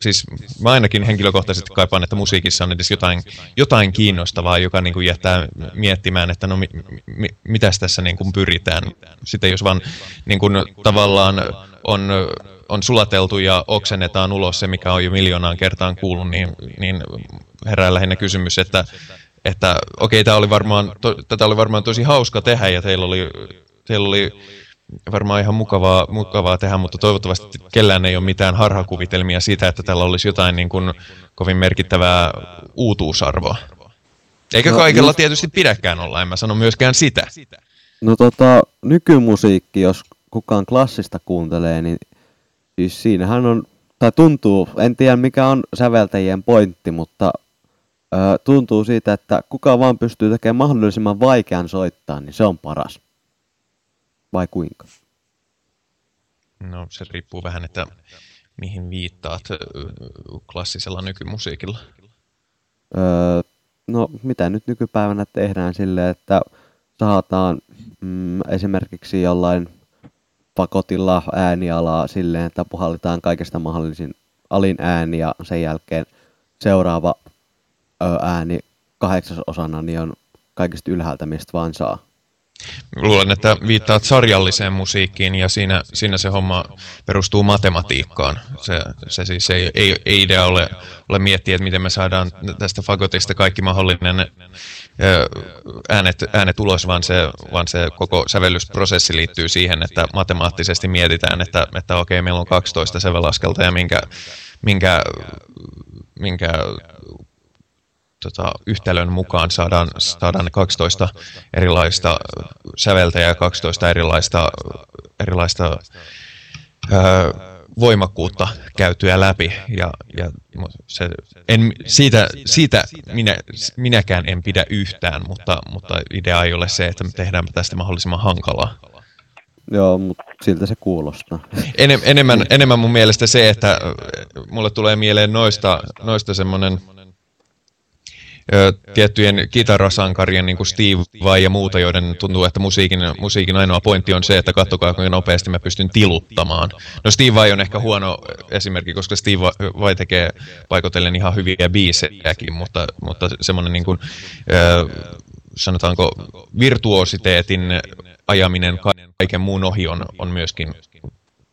Speaker 2: siis mä ainakin henkilökohtaisesti kaipaan, että musiikissa on edes jotain, jotain kiinnostavaa, joka niin kuin jättää miettimään, että no mi, mi, mitäs tässä niin kuin pyritään. Sitten jos vaan niin kuin tavallaan on, on sulateltu ja oksennetaan ulos se, mikä on jo miljoonaan kertaan kuullut, niin, niin herää lähinnä kysymys, että että okei, tämä oli varmaan, to, tätä oli varmaan tosi hauska tehdä ja teillä oli, teillä oli varmaan ihan mukavaa, mukavaa tehdä, mutta toivottavasti kellään ei ole mitään harhakuvitelmia siitä, että tällä olisi jotain niin kuin kovin merkittävää uutuusarvoa. Eikä
Speaker 1: No,
Speaker 2: kaikella
Speaker 1: just-
Speaker 2: tietysti pidäkään olla, en mä sano myöskään sitä.
Speaker 1: No tota, nykymusiikki, jos kukaan klassista kuuntelee, niin siis siinähän on, tai tuntuu, en tiedä mikä on säveltäjien pointti, mutta ö, tuntuu siitä, että kuka vaan pystyy tekemään mahdollisimman vaikean soittaa, niin se on paras. Vai kuinka?
Speaker 2: No se riippuu vähän, että mihin viittaat klassisella nykymusiikilla.
Speaker 1: Öö, no mitä nyt nykypäivänä tehdään silleen, että saataan mm, esimerkiksi jollain pakotilla äänialaa silleen, että puhalletaan kaikesta mahdollisin alin ääni ja sen jälkeen seuraava ääni kahdeksasosana niin on kaikista ylhäältä, mistä vaan saa.
Speaker 2: Luulen, että viittaat sarjalliseen musiikkiin ja siinä, siinä se homma perustuu matematiikkaan. Se, se siis ei, ei, ei idea ole, ole miettiä, että miten me saadaan tästä fagotista kaikki mahdollinen äänet, äänet ulos, vaan se, vaan se koko sävellysprosessi liittyy siihen, että matemaattisesti mietitään, että, että okei, meillä on 12 sävelaskelta ja minkä, minkä, minkä tota, yhtälön mukaan saadaan, saadaan ne 12 erilaista säveltäjää ja 12 erilaista, erilaista öö, voimakkuutta käytyä läpi. Ja, ja se, en, siitä, siitä minä, minäkään en pidä yhtään, mutta, mutta idea ei ole se, että me tehdään tästä mahdollisimman hankalaa.
Speaker 1: Joo, mutta siltä se kuulostaa.
Speaker 2: Enem, enemmän, enemmän mun mielestä se, että mulle tulee mieleen noista, noista semmoinen tiettyjen kitarasankarien, niin kuin Steve Vai ja muuta, joiden tuntuu, että musiikin, musiikin ainoa pointti on se, että katsokaa kuinka nopeasti mä pystyn tiluttamaan. No Steve Vai on ehkä huono esimerkki, koska Steve Vai tekee paikotellen ihan hyviä biisejäkin, mutta, mutta semmoinen niin kuin, sanotaanko virtuositeetin ajaminen kaiken muun ohi on, on myöskin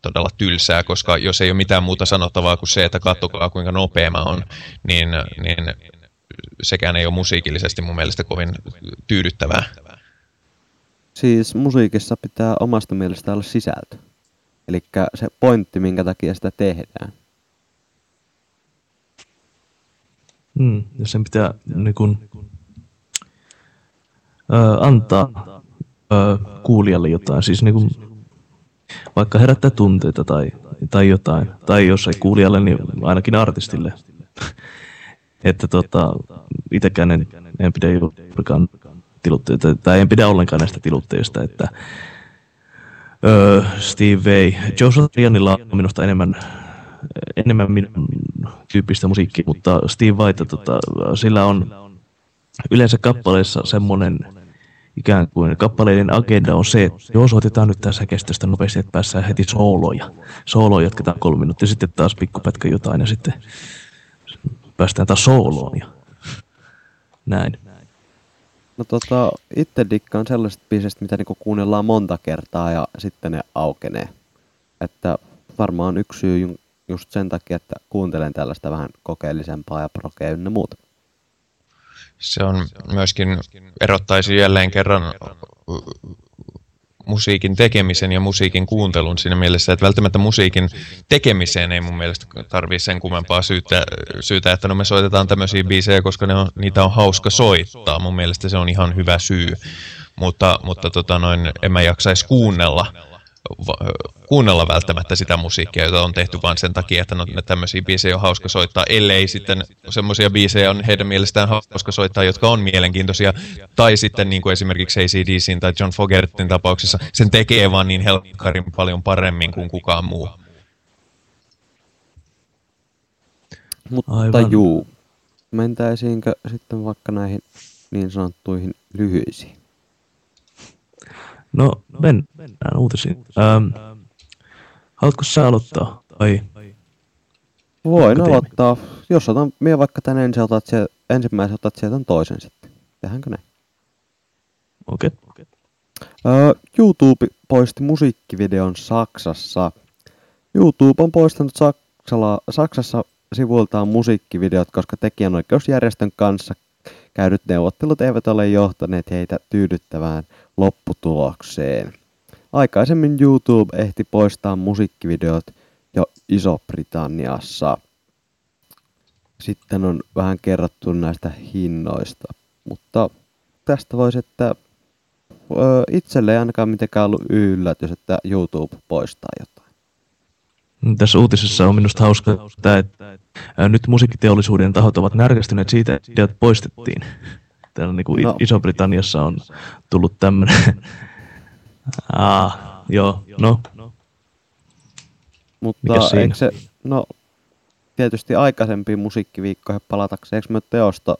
Speaker 2: todella tylsää, koska jos ei ole mitään muuta sanottavaa kuin se, että katsokaa kuinka nopea mä on, niin, niin sekään ei ole musiikillisesti mun mielestä kovin tyydyttävää.
Speaker 1: Siis musiikissa pitää omasta mielestä olla sisältö. Eli se pointti, minkä takia sitä tehdään.
Speaker 3: Mm, ja sen pitää niin kun, ö, antaa ö, kuulijalle jotain, siis niin kun, vaikka herättää tunteita tai, tai jotain, tai jos ei kuulijalle, niin ainakin artistille. Että tota, itsekään en, en pidä juurikaan tilutteita, tai en pidä ollenkaan näistä tilutteista, että öö, Steve Vai, Joe Satrianilla on minusta enemmän enemmän minun tyyppistä musiikkia, mutta Steve Vai, tota, sillä on yleensä kappaleissa semmoinen ikään kuin kappaleiden agenda on se, että joo, soitetaan nyt tässä kestosta nopeasti, että päässään heti sooloja. Sooloja jatketaan kolme minuuttia, sitten taas pikkupätkä jotain ja sitten päästään taas sooloon ja näin.
Speaker 1: No tota, itse dikkaan sellaisesta biisistä, mitä niinku kuunnellaan monta kertaa ja sitten ne aukenee. Että varmaan yksi syy ju- just sen takia, että kuuntelen tällaista vähän kokeellisempaa ja prokea ynnä muuta.
Speaker 2: Se on myöskin, erottaisi jälleen kerran musiikin tekemisen ja musiikin kuuntelun siinä mielessä, että välttämättä musiikin tekemiseen ei mun mielestä tarvii sen kummempaa syytä, syytä että no me soitetaan tämmöisiä biisejä, koska ne on, niitä on hauska soittaa. Mun mielestä se on ihan hyvä syy, mutta, mutta tota noin, en mä jaksaisi kuunnella kuunnella välttämättä sitä musiikkia, jota on tehty vain sen takia, että no, tämmöisiä biisejä on hauska soittaa, ellei sitten semmoisia biisejä on heidän mielestään hauska soittaa, jotka on mielenkiintoisia, tai sitten niin kuin esimerkiksi ACDCin tai John Fogertin tapauksessa, sen tekee vaan niin helkkarin paljon paremmin kuin kukaan muu.
Speaker 1: Mutta
Speaker 3: Aivan.
Speaker 1: juu, mentäisiinkö sitten vaikka näihin niin sanottuihin lyhyisiin?
Speaker 3: No, men, mennään uutisiin. Ähm, haluatko sä aloittaa? Ai,
Speaker 1: Voin
Speaker 3: teemme?
Speaker 1: aloittaa. Jos otan mie vaikka tän ensin, otat sieltä, ensimmäisen otat sieltä toisen sitten. Tehdäänkö näin?
Speaker 3: okei. Okay.
Speaker 1: Öö, YouTube poisti musiikkivideon Saksassa. YouTube on poistanut Saksala, Saksassa sivuiltaan musiikkivideot, koska tekijänoikeusjärjestön kanssa käydyt neuvottelut eivät ole johtaneet heitä tyydyttävään lopputulokseen. Aikaisemmin YouTube ehti poistaa musiikkivideot jo Iso-Britanniassa. Sitten on vähän kerrottu näistä hinnoista, mutta tästä voisi, että itselle ei ainakaan mitenkään ollut yllätys, että YouTube poistaa jotain.
Speaker 3: Tässä uutisessa on minusta hauska, että, että nyt musiikkiteollisuuden tahot ovat närkästyneet siitä, että videot poistettiin. Täällä niin kuin
Speaker 1: No.
Speaker 3: Iso-Britanniassa on tullut tämmöinen. ah, joo, no.
Speaker 1: Mutta
Speaker 3: siinä?
Speaker 1: eikö se, no tietysti aikaisempiin musiikkiviikkoihin palatakseen, eikö me teosto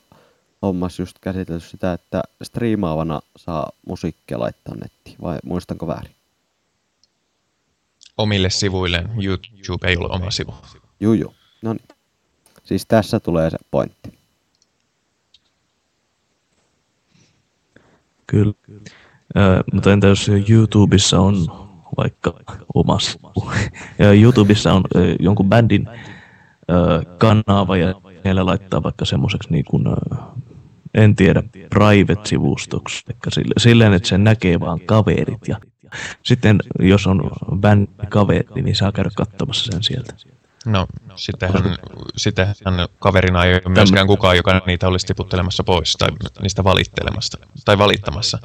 Speaker 1: hommassa just käsitelty sitä, että striimaavana saa musiikkia laittaa nettiin, vai muistanko väärin?
Speaker 2: Omille sivuille YouTube ei ole oma sivu.
Speaker 1: Juu, juu. No niin. Siis tässä tulee se pointti.
Speaker 3: Kyllä. Ö, mutta entä jos YouTubessa on vaikka oma sivu? Ja YouTubessa on jonkun bändin kanava ja siellä laittaa vaikka semmoiseksi niin kuin, en tiedä, private-sivustoksi. Sille- silleen, että se näkee vaan kaverit. Ja sitten jos on bändin kaveri, niin saa käydä katsomassa sen sieltä.
Speaker 2: No, sittenhän, sittenhän kaverina ei ole myöskään kukaan, joka niitä olisi tiputtelemassa pois tai niistä valittelemasta tai valittamassa.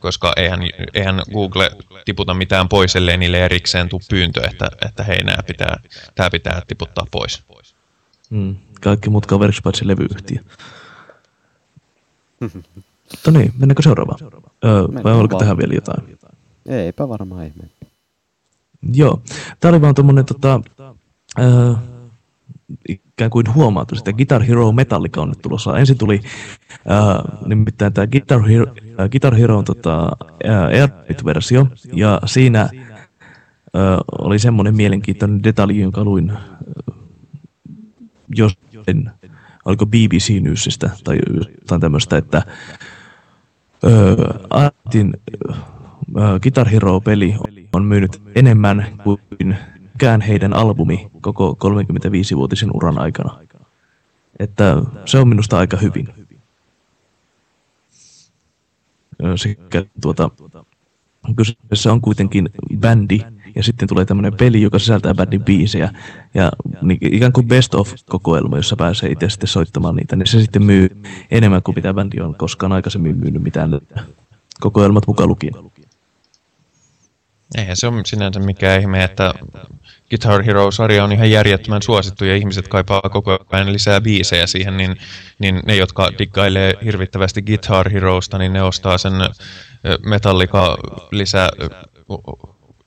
Speaker 2: Koska eihän, eihän Google tiputa mitään pois, ellei niille erikseen tuu pyyntö, että, että hei, nää pitää, tää pitää tiputtaa pois.
Speaker 3: Mm, kaikki muut kaveriksi paitsi levyyhtiö. Mutta niin, mennäänkö seuraavaan? Öö, vai oliko
Speaker 1: vaan.
Speaker 3: tähän vielä jotain?
Speaker 1: Eipä varmaan ihme.
Speaker 3: Joo, tää oli vaan tommonen tota, öö, ikään kuin huomautus, että Guitar Hero Metallica on nyt tulossa. Ensin tuli öö, nimittäin tämä Guitar Hero, äh, Guitar Hero tota, Airbeat-versio, ja siinä öö, oli semmoinen mielenkiintoinen detalji, jonka luin öö, jostain, oliko BBC Newsistä tai jotain tämmöistä, että Artin Guitar Hero-peli on myynyt enemmän kuin mikään heidän albumi koko 35-vuotisen uran aikana. Että se on minusta aika hyvin. Sekä tuota, kyseessä on kuitenkin bändi, ja sitten tulee tämmöinen peli, joka sisältää bändin biisejä, ja niin ikään kuin best of kokoelma, jossa pääsee itse sitten soittamaan niitä, niin se sitten myy enemmän kuin mitä bändi on koskaan aikaisemmin myynyt mitään kokoelmat mukaan lukien.
Speaker 2: Eihän se ole sinänsä mikään ihme, että Guitar Hero-sarja on ihan järjettömän suosittu ja ihmiset kaipaa koko ajan lisää biisejä siihen, niin, niin ne, jotka diggailee hirvittävästi Guitar Heroista, niin ne ostaa sen ö, Metallica lisä, ö,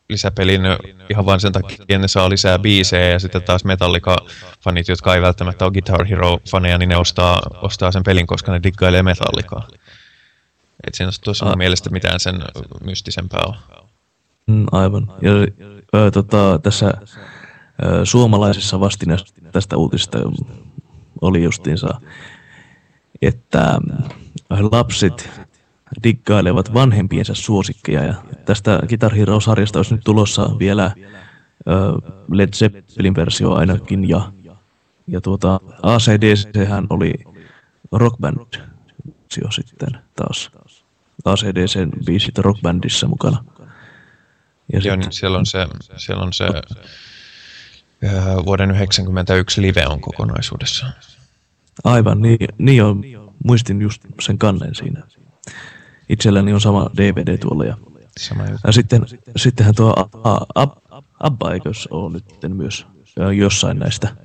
Speaker 2: lisäpelin ihan vain sen takia, että ne saa lisää biisejä ja sitten taas Metallica-fanit, jotka ei välttämättä ole Guitar Hero-faneja, niin ne ostaa, ostaa sen pelin, koska ne diggailee Metallicaa. Et siinä tuossa mun mielestä mitään sen mystisempää ole.
Speaker 3: Mm, aivan. Ja ö, tota, tässä ö, suomalaisessa vastineessa tästä uutisesta oli justiinsa, että lapset diggailevat vanhempiensa suosikkeja. Ja tästä Guitar Hero-sarjasta olisi nyt tulossa vielä ö, Led Zeppelin versio ainakin. Ja, ja tuota, ACDC hän oli rockband sitten taas. ACDCn biisit rockbandissa mukana.
Speaker 2: Ja Joo, niin siellä on se, siellä on se vuoden 1991 live on kokonaisuudessaan.
Speaker 3: Aivan, niin, niin on. Muistin just sen kannen siinä. Itselläni on sama DVD tuolla. Ja, sama ja sitten, sittenhän tuo a, a, a, Abba, eikös ole nyt myös jossain näistä.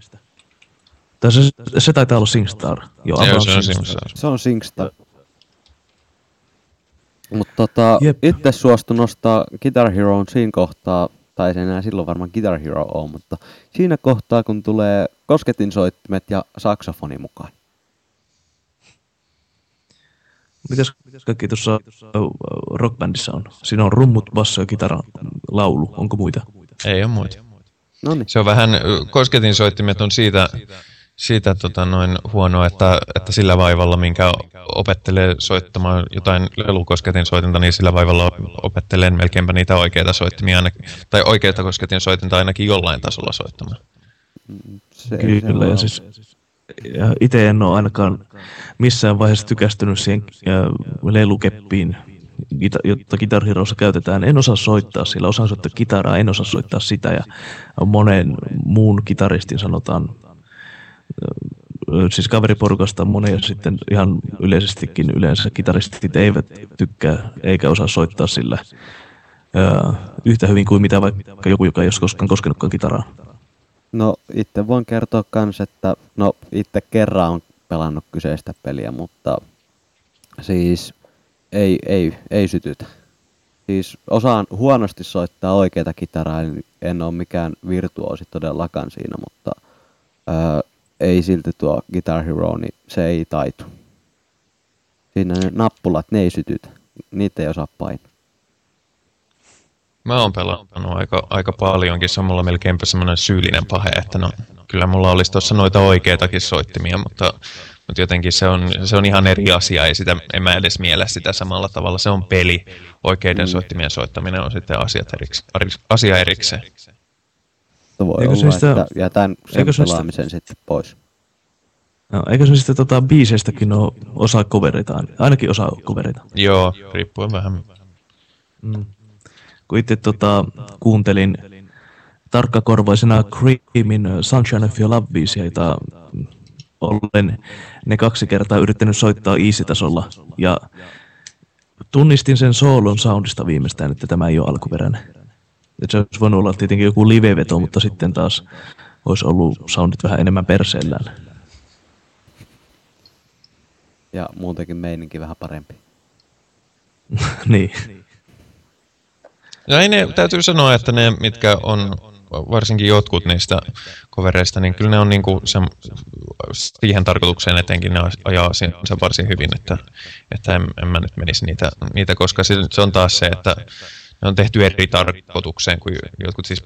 Speaker 3: Tai se, se taitaa olla SingStar.
Speaker 2: Joo, se, on SingStar.
Speaker 1: Se on SingStar. Mutta tota, itse suostun nostaa Guitar Hero siinä kohtaa, tai se enää silloin varmaan Guitar Hero on, mutta siinä kohtaa kun tulee kosketinsoittimet ja saksofoni mukaan.
Speaker 3: Mitäs kaikki tuossa rockbändissä on? Siinä on rummut, basso ja kitara, laulu. Onko muita?
Speaker 2: Ei ole muita. Noniin. Se on vähän, kosketinsoittimet on siitä, siitä tota, noin huono, että, että sillä vaivalla, minkä opettelee soittamaan jotain lelukosketin soitinta, niin sillä vaivalla opettelee melkeinpä niitä oikeita soittimia, ainakin, tai oikeita kosketin soitinta ainakin jollain tasolla soittamaan.
Speaker 3: Se, Kyllä, ja siis ja itse en ole ainakaan missään vaiheessa tykästynyt siihen lelukeppiin, jotta Guitar Heroissa käytetään. En osaa soittaa sillä, osaan soittaa kitaraa, en osaa soittaa sitä ja monen muun kitaristin sanotaan siis kaveriporukasta monia sitten ihan yleisestikin yleensä kitaristit eivät tykkää eikä osaa soittaa sillä yhtä hyvin kuin mitä vaikka joku, joka ei ole koskaan koskenutkaan kitaraa.
Speaker 1: No itse voin kertoa kans, että no itse kerran on pelannut kyseistä peliä, mutta siis ei, ei, ei sytytä. Siis osaan huonosti soittaa oikeita kitaraa, niin en ole mikään virtuosi todellakaan siinä, mutta öö, ei silti tuo Guitar Hero, niin se ei taitu. Siinä ne nappulat, ne ei sytytä. Niitä ei osaa painaa.
Speaker 2: Mä oon pelannut aika, aika paljonkin, se on mulla melkeinpä semmoinen syyllinen pahe, että no, kyllä mulla olisi tuossa noita oikeitakin soittimia, mutta, mutta jotenkin se on, se on ihan eri asia, ei sitä, en mä edes miele sitä samalla tavalla, se on peli, oikeiden mm. soittimien soittaminen on sitten asiat eriks, asia erikseen.
Speaker 1: Voi eikö olla, sitä, että jätän sen pelaamisen sitä, sitten pois.
Speaker 3: No, eikö se sitten tota, biiseistäkin ole osa covereita, ainakin osa covereita?
Speaker 2: Joo, riippuen vähän.
Speaker 3: Mm. Kun itse tota, kuuntelin tarkkakorvaisena Creamin Sunshine of Your Love-biisiä, jota olen ne kaksi kertaa yrittänyt soittaa easy-tasolla. Ja tunnistin sen soolon soundista viimeistään, että tämä ei ole alkuperäinen. Se olisi voinut olla tietenkin joku live-veto, mutta sitten taas olisi ollut soundit vähän enemmän perseellään.
Speaker 1: Ja muutenkin meininki vähän parempi.
Speaker 3: niin.
Speaker 2: Ja ei ne, täytyy sanoa, että ne, mitkä on, varsinkin jotkut niistä kovereista, niin kyllä ne on niinku se, siihen tarkoitukseen etenkin ne ajaa sen varsin hyvin, että, että en, en mä nyt menisi niitä, niitä koska se, se on taas se, että ne on tehty eri tarkoitukseen kuin jotkut siis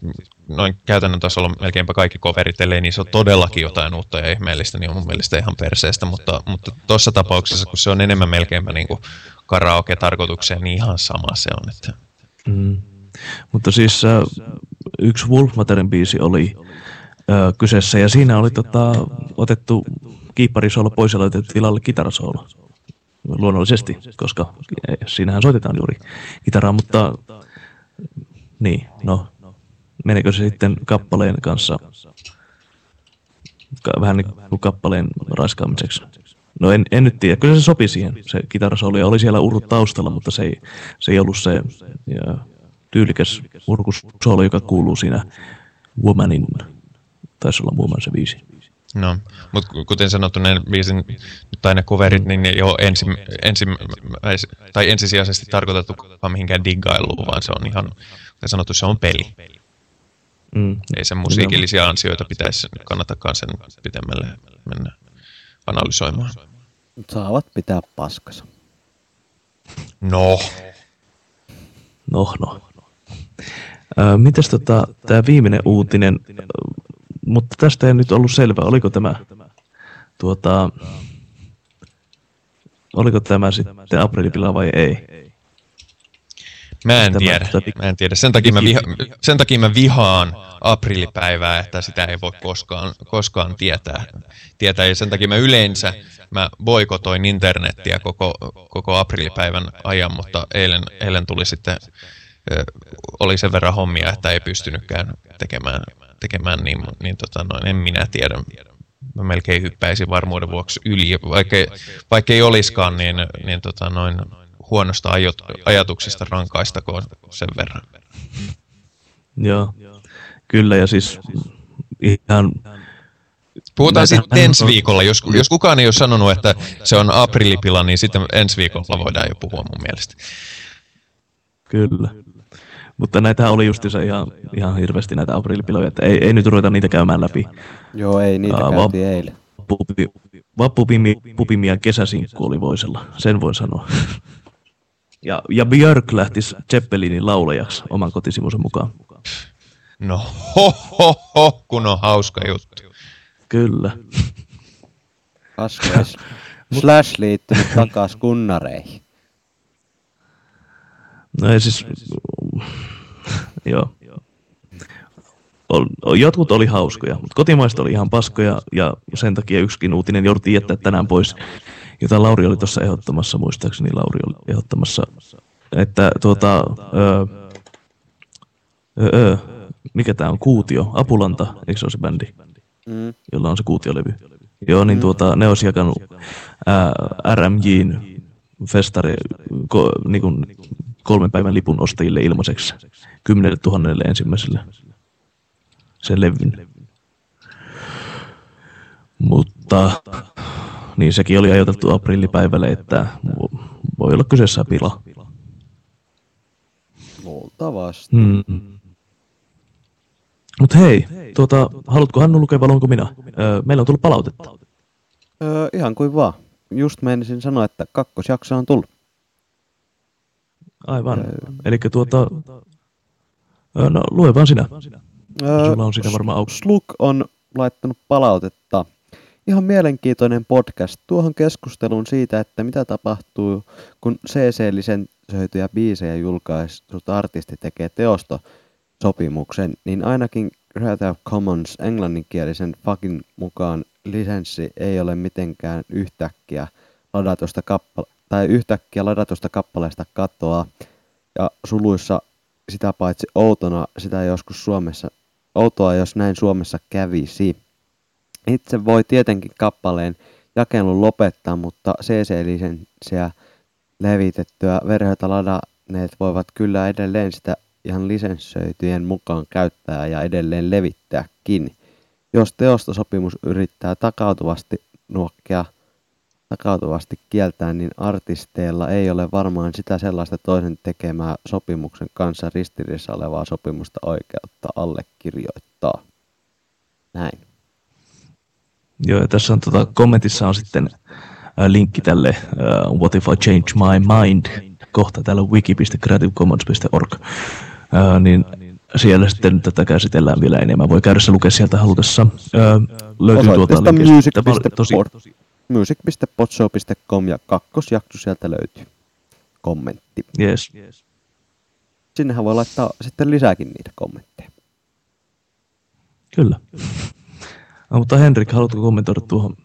Speaker 2: noin käytännön tasolla melkeinpä kaikki coverit, ellei niissä ole todellakin jotain uutta ja ihmeellistä, niin on mun mielestä ihan perseestä, mutta, mutta tuossa tapauksessa, kun se on enemmän melkeinpä niin kuin karaoke-tarkoitukseen, niin ihan sama se on. Että...
Speaker 3: Mm. Mutta siis äh, yksi Wolfmaterin biisi oli äh, kyseessä ja siinä oli tota, otettu kiipparisoolo pois ja laitettu tilalle kitarasoolo luonnollisesti, koska siinähän soitetaan juuri kitaraa, mutta niin, no, menekö se sitten kappaleen kanssa vähän niin kuin kappaleen raiskaamiseksi? No en, en nyt tiedä, kyllä se sopi siihen, se kitarasooli oli siellä urut taustalla, mutta se ei, se ei ollut se ja, tyylikäs urkussoolo, joka kuuluu siinä Womanin, taisi olla Woman se biisi.
Speaker 2: No, mutta kuten sanottu, ne biisin, tai ne coverit, niin ne ei ole ensi, ensi, tai ensisijaisesti tarkoitettu mihinkään diggailuun, vaan se on ihan, kuten sanottu, se on peli. Mm. Ei sen musiikillisia ansioita pitäisi, kannatakaan sen pitemmälle mennä analysoimaan.
Speaker 1: Saavat pitää paskassa.
Speaker 2: No,
Speaker 3: No, no. Ö, mites tota, tämä viimeinen uutinen, mutta tästä ei nyt ollut selvä, oliko tämä tuota, oliko tämä sitten aprilipila vai ei?
Speaker 2: mä en
Speaker 3: Tämä-
Speaker 2: tiedä.
Speaker 3: tätä-
Speaker 2: Mä en tiedä. Sen takia mä, viha, sen takia mä vihaan aprillipäivää, että sitä ei voi koskaan, koskaan tietää. tietää. Ja sen takia mä yleensä mä boikotoin internettiä koko, koko aprillipäivän ajan, mutta eilen, eilen tuli sitten, oli sen verran hommia, että ei pystynytkään tekemään, tekemään niin, niin tota noin, en minä tiedä. Mä melkein hyppäisin varmuuden vuoksi yli, vaikka, vaikka ei olisikaan, niin, niin tota noin, huonosta ajot, ajatuksesta rankaistakoon sen verran.
Speaker 3: Joo, kyllä ja siis ihan,
Speaker 2: Puhutaan sitten ensi viikolla. Jos, jos kukaan ei ole sanonut, että se on aprillipila, niin sitten ensi viikolla voidaan jo puhua mun mielestä.
Speaker 3: kyllä. Mutta näitä oli justiinsa ihan, ihan hirveästi näitä aprillipiloja, että ei, ei nyt ruveta niitä käymään läpi.
Speaker 1: Joo, ei niitä
Speaker 3: Aa,
Speaker 1: käytiin
Speaker 3: vap-
Speaker 1: eilen.
Speaker 3: Vappupimi, vappupimi, pupimi ja kesäsinkku oli voisella, sen voin sanoa. Ja, ja Björk lähti Zeppelinin laulajaksi oman kotisivunsa mukaan.
Speaker 2: No ho, ho, ho, kun on hauska juttu.
Speaker 3: Kyllä.
Speaker 1: Edes Slash liittynyt takas kunnareihin.
Speaker 3: No ei siis, joo. Jotkut oli hauskoja, mutta kotimaista oli ihan paskoja ja sen takia yksikin uutinen jouduttiin jättää tänään pois, jota Lauri oli tuossa ehdottamassa, muistaakseni Lauri oli ehdottamassa, että tuota, öö, öö, mikä tämä on, Kuutio, Apulanta, eikö se ole se bändi,
Speaker 1: Mm.
Speaker 3: jolla on se kuutiolevy. Joo, niin tuota, ne olisi jakanut ää, RMJn festari ko, niin kuin kolmen päivän lipun ostajille ilmaiseksi kymmenelle tuhannelle ensimmäiselle sen levyn. Mutta niin sekin oli ajateltu aprillipäivälle, että vo- voi olla kyseessä pila.
Speaker 1: Luultavasti.
Speaker 3: Mm. Mutta hei, tuota, haluatko Hannu lukea vai minä? Öö, meillä on tullut palautetta.
Speaker 1: Öö, ihan kuin vaan. Just menisin sanoa, että kakkosjakso on tullut.
Speaker 3: Aivan. Eli tuota, no lue vaan sinä.
Speaker 1: Öö,
Speaker 3: Sulla on siinä varmaan auki.
Speaker 1: Sluk on laittanut palautetta. Ihan mielenkiintoinen podcast tuohon keskusteluun siitä, että mitä tapahtuu, kun CC-lisensoituja biisejä julkaisut artisti tekee teostosopimuksen, niin ainakin Creative Commons englanninkielisen fucking mukaan lisenssi ei ole mitenkään yhtäkkiä ladatusta kappale- tai yhtäkkiä ladatusta kappaleesta katoa ja suluissa sitä paitsi outona sitä joskus Suomessa, outoa jos näin Suomessa kävisi. Itse voi tietenkin kappaleen jakelun lopettaa, mutta CC-lisenssiä levitettyä verhoita ladanneet voivat kyllä edelleen sitä ihan lisenssöityjen mukaan käyttää ja edelleen levittääkin. Jos teostosopimus yrittää takautuvasti nuokkea takautuvasti kieltää, niin artisteilla ei ole varmaan sitä sellaista toisen tekemää sopimuksen kanssa ristiriidassa olevaa sopimusta oikeutta allekirjoittaa. Näin.
Speaker 3: Joo, ja tässä on tota, kommentissa on sitten ää, linkki tälle ää, What if I change my mind kohta täällä wiki.creativecommons.org. Ää, niin siellä sitten tätä käsitellään vielä enemmän. Voi käydä se lukea sieltä halutessa. Ää, löytyy tuota linkistä. Oli tosi,
Speaker 1: music.podshow.com ja kakkosjakso sieltä löytyy. Kommentti.
Speaker 3: yes.
Speaker 1: Sinnehän voi laittaa sitten lisääkin niitä kommentteja.
Speaker 3: Kyllä. No, mutta Henrik, haluatko kommentoida tuohon?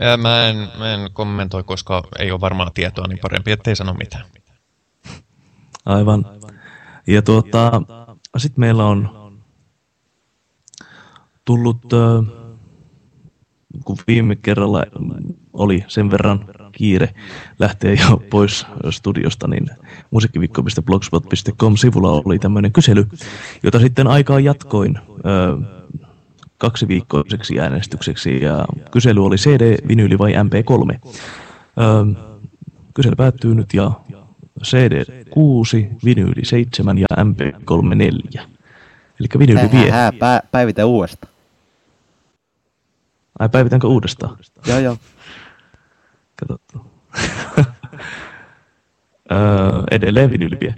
Speaker 2: Ja mä, en, mä en kommentoi, koska ei ole varmaa tietoa, niin parempi, ettei sano mitään.
Speaker 3: Aivan. Ja tuota, sitten meillä on tullut, kun viime kerralla oli sen verran kiire lähteä jo pois studiosta, niin musiikkiviikko.blogspot.com sivulla oli tämmöinen kysely, jota sitten aikaa jatkoin ö, kaksi viikkoiseksi äänestykseksi ja kysely oli CD, vinyyli vai MP3. Ö, kysely päättyy nyt ja CD 6, vinyyli 7 ja MP3 4. Eli vinyyli vie.
Speaker 1: Hää, pä, päivitä uudestaan.
Speaker 3: Ai päivitänkö uudestaan?
Speaker 1: Joo, joo.
Speaker 3: Katsotaan. Öö, edelleen vinylviä.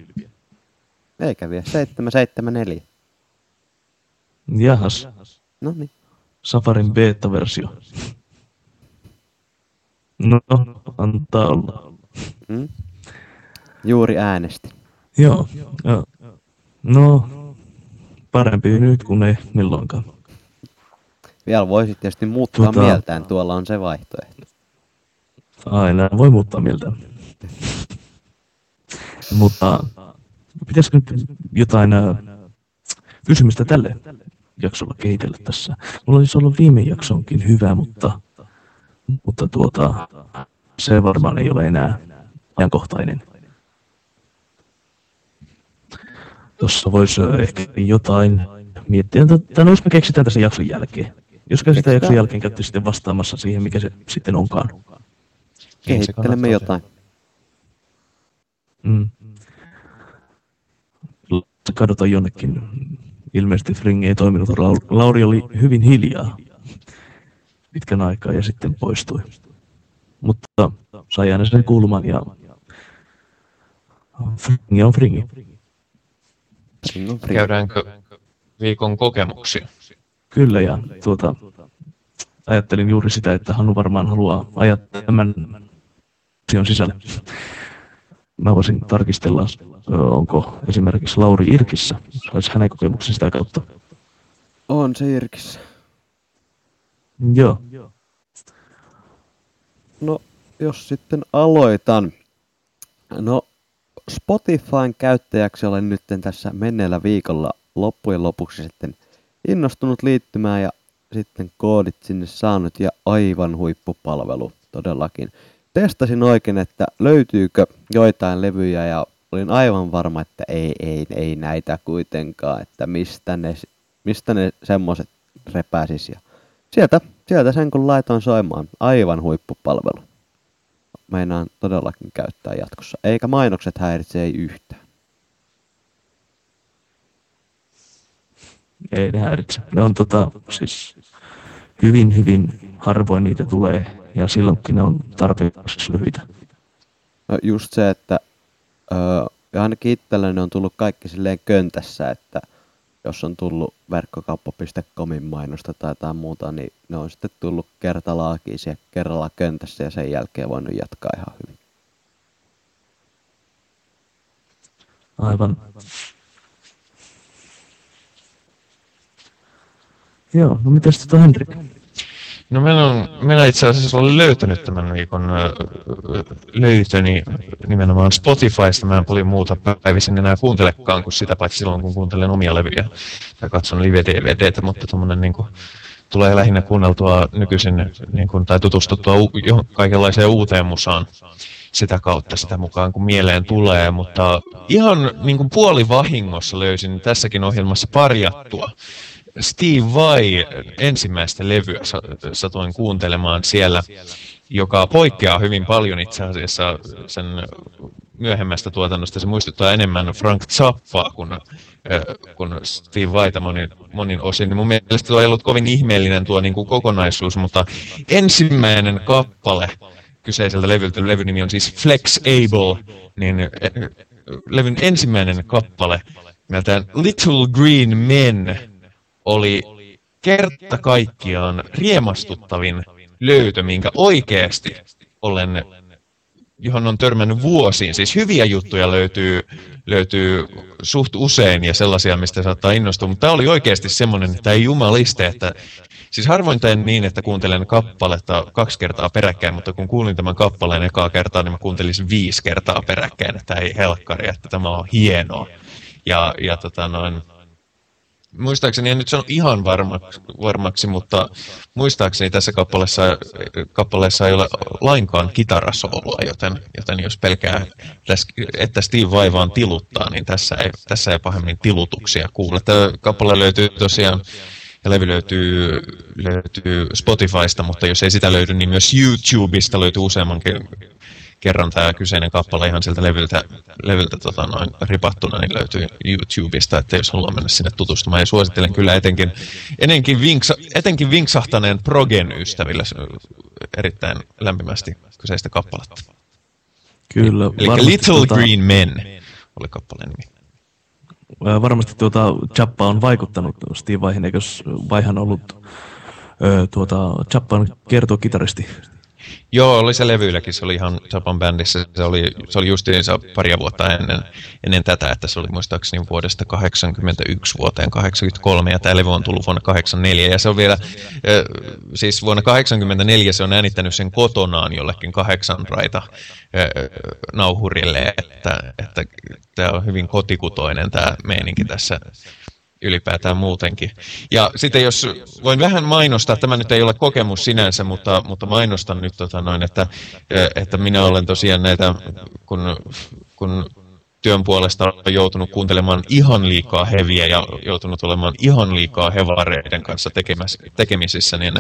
Speaker 1: Eikä vielä. 774.
Speaker 3: Jahas,
Speaker 1: No niin.
Speaker 3: Safarin beta-versio. No, antaa olla.
Speaker 1: Mm. Juuri äänesti.
Speaker 3: Joo, joo. No, parempi nyt kuin ei milloinkaan.
Speaker 1: Vielä voisit tietysti muuttaa
Speaker 3: Tota-
Speaker 1: mieltään. Tuolla on se vaihtoehto.
Speaker 3: Aina voi muuttaa mieltä. Mutta pitäisikö nyt jotain kysymystä tälle jaksolla kehitellä tässä? Mulla olisi ollut viime jaksonkin hyvä, mutta, mutta tuota, se varmaan ei ole enää ajankohtainen. Tuossa voisi ehkä jotain miettiä, no jos me keksitään tässä jakson jälkeen. Jos sitä jakson jälkeen käytte sitten vastaamassa siihen, mikä se sitten onkaan.
Speaker 1: Kehittelemme jotain.
Speaker 3: Mm. Se kadotaan jonnekin. Ilmeisesti Fringi ei toiminut. Lau- Lauri oli hyvin hiljaa pitkän aikaa ja sitten poistui. Mutta sai aina sen kuuluman ja Fringi on Fringi.
Speaker 1: Ring on free.
Speaker 2: Käydäänkö viikon kokemuksia?
Speaker 3: Kyllä ja tuota, ajattelin juuri sitä, että Hannu varmaan haluaa ajaa tämän osion sisälle. Mä voisin tarkistella, onko esimerkiksi Lauri Irkissä. Saisi hänen kokemuksen sitä kautta.
Speaker 1: On se Irkissä.
Speaker 3: Joo.
Speaker 1: No, jos sitten aloitan. No, Spotifyn käyttäjäksi olen nyt tässä menneellä viikolla loppujen lopuksi sitten innostunut liittymään ja sitten koodit sinne saanut ja aivan huippupalvelu todellakin. Testasin oikein, että löytyykö joitain levyjä ja olin aivan varma, että ei, ei, ei näitä kuitenkaan, että mistä ne, mistä ne semmoset repäsis. Ja sieltä, sieltä sen kun laitoin soimaan, aivan huippupalvelu. Meinaan todellakin käyttää jatkossa, eikä mainokset häiritse ei yhtään.
Speaker 3: Ei ne häiritse. Ne on tota, siis hyvin, hyvin harvoin niitä tulee ja silloinkin ne on tarpeeksi lyhyitä.
Speaker 1: No just se, että öö, ainakin itselleni on tullut kaikki silleen köntässä, että jos on tullut verkkokauppa.comin mainosta tai jotain muuta, niin ne on sitten tullut kertalaakisia kerralla köntässä ja sen jälkeen voinut jatkaa ihan hyvin.
Speaker 3: Aivan. Joo, no mitäs tota Henrik?
Speaker 2: No meillä on, meillä itse asiassa olen löytänyt tämän viikon löytöni nimenomaan Spotifysta. Mä en paljon muuta päivisin enää kuuntelekaan kuin sitä, paitsi silloin kun kuuntelen omia levyjä ja katson live-DVDtä, mutta tommonen niin kuin, tulee lähinnä kuunneltua nykyisin niin kuin, tai tutustuttua u- kaikenlaiseen uuteen musaan sitä kautta sitä mukaan, kun mieleen tulee, mutta ihan niin puolivahingossa löysin tässäkin ohjelmassa parjattua Steve Vai ensimmäistä levyä sa- satuin kuuntelemaan siellä, joka poikkeaa hyvin paljon itse asiassa sen myöhemmästä tuotannosta. Se muistuttaa enemmän Frank Zappaa kuin, äh, kuin Steve Vaita monin, monin osin. Mun mielestä tuo ei ollut kovin ihmeellinen tuo niin kuin kokonaisuus, mutta ensimmäinen kappale kyseiseltä levyltä, levyn nimi on siis Flex Able, niin äh, levyn ensimmäinen kappale nimeltään Little Green Men oli kerta kaikkiaan riemastuttavin löytö, minkä oikeasti olen, johon on törmännyt vuosiin. Siis hyviä juttuja löytyy, löytyy suht usein ja sellaisia, mistä saattaa innostua, mutta tämä oli oikeasti semmoinen, että ei jumaliste, että Siis harvoin teen niin, että kuuntelen kappaletta kaksi kertaa peräkkäin, mutta kun kuulin tämän kappaleen ekaa kertaa, niin mä kuuntelin sen viisi kertaa peräkkäin, että ei helkkari, että tämä on hienoa. Ja, ja tota noin, muistaakseni, en nyt sano ihan varmaksi, varmaksi, mutta muistaakseni tässä kappaleessa, kappaleessa ei ole lainkaan kitarasoolua, joten, joten jos pelkää, että Steve Vai vaan tiluttaa, niin tässä ei, tässä ei pahemmin tilutuksia kuule. Tämä kappale löytyy tosiaan ja levy löytyy, löytyy Spotifysta, mutta jos ei sitä löydy, niin myös YouTubesta löytyy useamman ke- kerran tämä kyseinen kappale ihan sieltä levyltä, levyltä tota noin, ripattuna, niin löytyy YouTubesta, että jos haluaa mennä sinne tutustumaan. Ja suosittelen kyllä etenkin, etenkin, vinksa, etenkin vinksahtaneen Progen ystäville erittäin lämpimästi kyseistä kappaletta.
Speaker 3: Kyllä.
Speaker 2: Eli Little
Speaker 3: tuota,
Speaker 2: Green Men oli kappaleen nimi.
Speaker 3: Varmasti tuota Chappa on vaikuttanut Steve Vaihin, eikö Vaihan ollut ö, tuota, Chappan kertoo kitaristi?
Speaker 2: Joo, oli se levyilläkin, se oli ihan Japan bändissä, se oli, se oli justiinsa paria vuotta ennen, ennen tätä, että se oli muistaakseni vuodesta 81 vuoteen 83, ja tämä levy on tullut vuonna 84, ja se on vielä, ö, siis vuonna 84 se on äänittänyt sen kotonaan jollekin kahdeksan raita ö, nauhurille, että, että tämä on hyvin kotikutoinen tämä meininki tässä ylipäätään muutenkin. Ja sitten jos voin vähän mainostaa, tämä nyt ei ole kokemus sinänsä, mutta, mutta mainostan nyt tota noin, että, että minä olen tosiaan näitä, kun, kun työn puolesta olen joutunut kuuntelemaan ihan liikaa heviä ja joutunut olemaan ihan liikaa hevareiden kanssa tekemisissä, niin,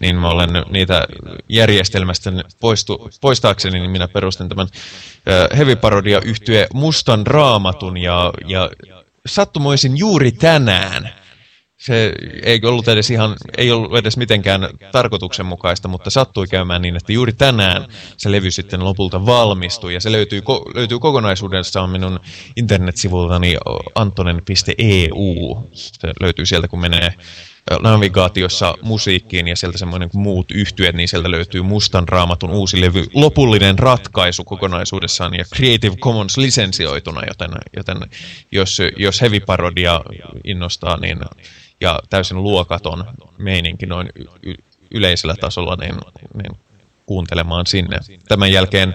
Speaker 2: niin mä olen niitä järjestelmästä poistu, poistaakseni, niin minä perustin tämän heviparodia yhtye Mustan Raamatun ja, ja sattumoisin juuri tänään. Se ei ollut edes ihan, ei ollut edes mitenkään tarkoituksenmukaista, mutta sattui käymään niin, että juuri tänään se levy sitten lopulta valmistui. Ja se löytyy, löytyy kokonaisuudessaan minun internetsivultani antonen.eu. Se löytyy sieltä, kun menee navigaatiossa musiikkiin ja sieltä semmoinen kuin muut yhtyöt, niin sieltä löytyy Mustan raamatun uusi levy, lopullinen ratkaisu kokonaisuudessaan ja Creative Commons lisensioituna, joten, joten jos, jos heavy parodia innostaa niin, ja täysin luokaton meininki noin y- yleisellä tasolla, niin, niin kuuntelemaan sinne. Tämän jälkeen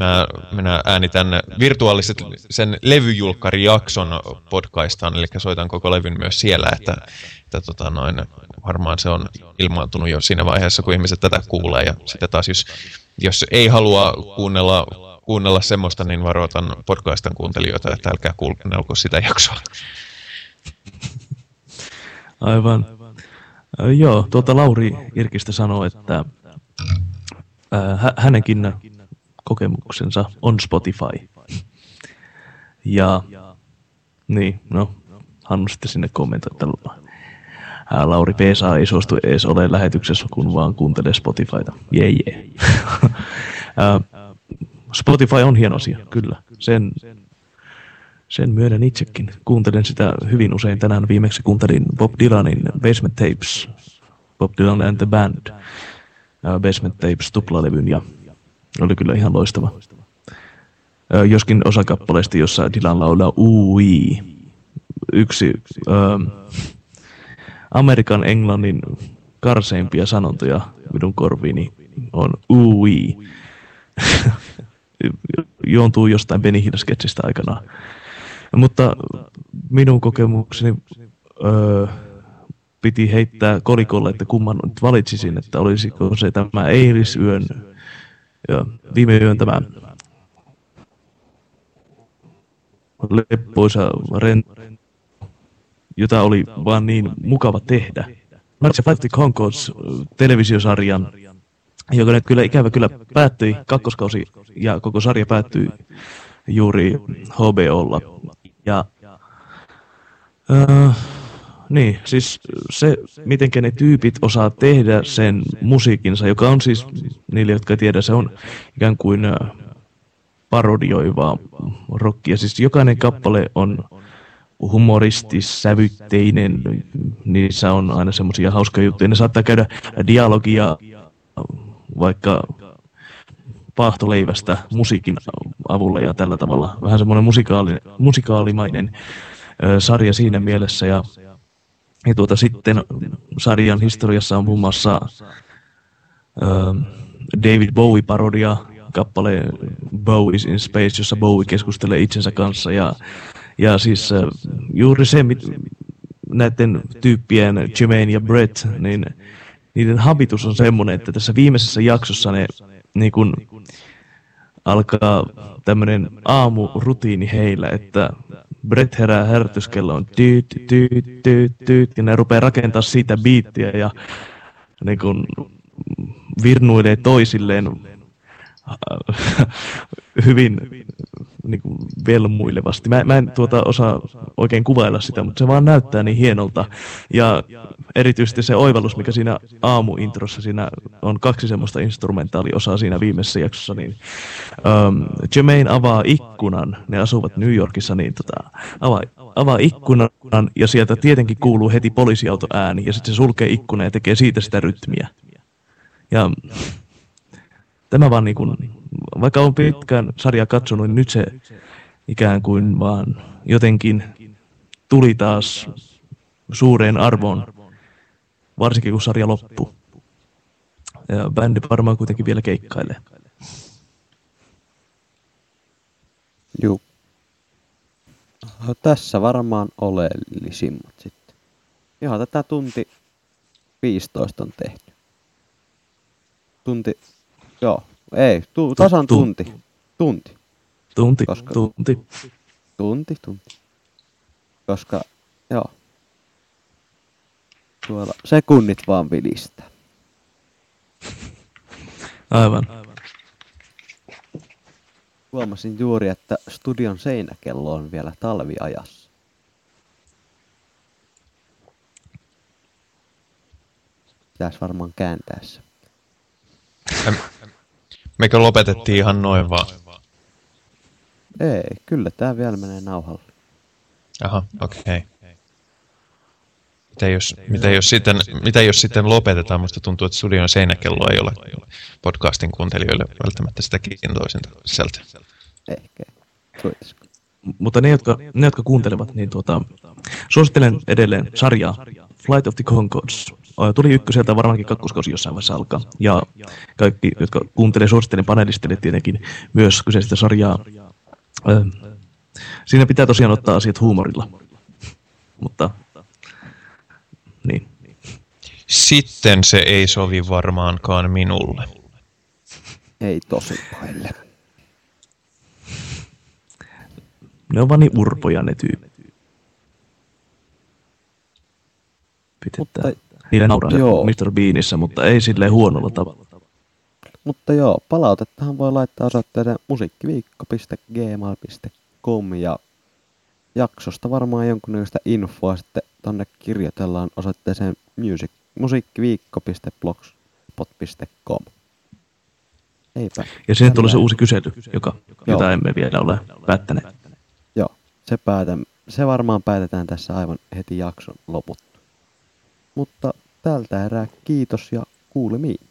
Speaker 2: mä, minä äänitän virtuaaliset sen levyjulkkarijakson podcastaan, eli soitan koko levyn myös siellä, että, että tota noin, varmaan se on ilmaantunut jo siinä vaiheessa, kun ihmiset tätä kuulee. Ja sitten taas, jos, jos ei halua kuunnella, kuunnella semmoista, niin varoitan podcastan kuuntelijoita, että älkää kuunnelko sitä jaksoa.
Speaker 3: Aivan. Joo, tuota Lauri Irkistä sanoo, että hä- hänenkin kokemuksensa on Spotify. Ja niin, no, Hannu sitten sinne kommentoi, että Lauri Peesa ei suostu edes ole lähetyksessä, kun vaan kuuntelee Spotifyta. Jee, jee. Spotify on hieno asia, kyllä. Sen, sen myönnän itsekin. Kuuntelen sitä hyvin usein. Tänään viimeksi kuuntelin Bob Dylanin Basement Tapes, Bob Dylan and the Band, Basement Tapes tuplalevyn ja oli kyllä ihan loistava. Joskin osa kappaleista, jossa Dylan laulaa ui. Yksi ö, Amerikan englannin karseimpia sanontoja minun korviini on ui. Juontuu jostain Benny Hill-sketsistä aikanaan. Mutta minun kokemukseni öö, piti heittää kolikolle, että kumman nyt valitsisin, että olisiko se tämä eilisyön ja viime yön tämä leppoisa ren, jota oli vaan niin mukava tehdä. Marcia Five Concords televisiosarjan, joka nyt kyllä ikävä kyllä päättyi kakkoskausi ja koko sarja päättyi juuri HBOlla. Ja äh, niin, siis se, miten ne tyypit osaa tehdä sen musiikinsa, joka on siis, niille jotka tiedä, se on ikään kuin äh, parodioivaa rockia. Siis jokainen kappale on humoristis-sävytteinen, niissä on aina semmoisia hauskoja juttuja. Ne saattaa käydä dialogia vaikka paahtoleivästä musiikin avulla ja tällä tavalla. Vähän semmoinen musikaali, musikaalimainen ö, sarja siinä mielessä. Ja, ja tuota, sitten sarjan historiassa on muun muassa ö, David Bowie-parodia, kappale Bowie's in Space, jossa Bowie keskustelee itsensä kanssa. Ja, ja siis ö, juuri se, mit, näiden tyyppien Jermaine ja Brett, niin niiden habitus on semmoinen, että tässä viimeisessä jaksossa ne niin kun, alkaa tämmöinen aamurutiini heillä, että Brett herää herätyskelloon tyyt, tyyt, tyyt, tyyt, ja ne rupeaa rakentaa siitä biittiä ja niin kun virnuilee toisilleen hyvin niin kuin velmuilevasti. Mä, mä en tuota osaa oikein kuvailla sitä, mutta se vaan näyttää niin hienolta. Ja erityisesti se oivallus, mikä siinä aamuintrossa, siinä on kaksi semmoista instrumentaaliosaa siinä viimeisessä jaksossa, niin um, Jermaine avaa ikkunan, ne asuvat New Yorkissa, niin tota, avaa, avaa ikkunan ja sieltä tietenkin kuuluu heti poliisiauto ääni ja sitten se sulkee ikkunan ja tekee siitä sitä rytmiä. Ja tämä vaan niin kuin, vaikka on pitkään sarjaa katsonut, niin nyt se ikään kuin vaan jotenkin tuli taas suureen arvoon, varsinkin kun sarja loppuu. Ja bändi varmaan kuitenkin vielä keikkailee.
Speaker 1: Juu. Tässä varmaan oleellisimmat sitten. Joo, tätä tunti 15 on tehty. Tunti, joo, ei, tu, tasan
Speaker 3: tu-
Speaker 1: tunti. Tunti,
Speaker 3: Tunti,
Speaker 1: Koska-
Speaker 3: tunti.
Speaker 1: tunti, tunti. Koska, joo. Tuolla sekunnit vaan vilistää.
Speaker 3: Aivan.
Speaker 1: Huomasin juuri, että studion seinäkello on vielä talviajassa. Pitäis varmaan kääntää se.
Speaker 2: Mekö lopetettiin ihan noin vaan?
Speaker 1: Ei, kyllä tää vielä menee nauhalle.
Speaker 2: Aha, okei. Okay. Mitä jos, mitä, jos sitten, mitä jos sitten lopetetaan? Musta tuntuu, että studion seinäkello ei ole podcastin kuuntelijoille välttämättä sitä kiintoisinta sisältöä.
Speaker 1: Ehkä.
Speaker 3: Mutta ne jotka, ne, jotka kuuntelevat, niin tuota, suosittelen edelleen sarjaa Flight of the Concords. Tuli ykköseltä varmaankin kakkoskausi jossain vaiheessa alkaa. Ja kaikki, jotka kuuntelee, suosittelen panelistille tietenkin myös kyseistä sarjaa. Siinä pitää tosiaan ottaa asiat huumorilla. Mutta, niin.
Speaker 2: Sitten se ei sovi varmaankaan minulle.
Speaker 1: Ei tosi paille.
Speaker 3: Ne on vaan niin urpoja ne tyypit.
Speaker 1: Mutta-
Speaker 3: Niille nauraa
Speaker 1: joo.
Speaker 3: Mr. Beanissä, mutta ei silleen huonolla tavalla.
Speaker 1: Mutta joo, palautettahan voi laittaa osoitteeseen musiikkiviikko.gmail.com ja jaksosta varmaan jonkunnäköistä infoa sitten tonne kirjoitellaan osoitteeseen music, musiikkiviikko.blogspot.com. Eipä.
Speaker 3: Ja siihen tulee se uusi kysely, joka, jota emme vielä ole päättäneet.
Speaker 1: Joo, se, päätä, se varmaan päätetään tässä aivan heti jakson loputtua. Mutta tältä erää kiitos ja kuulemiin.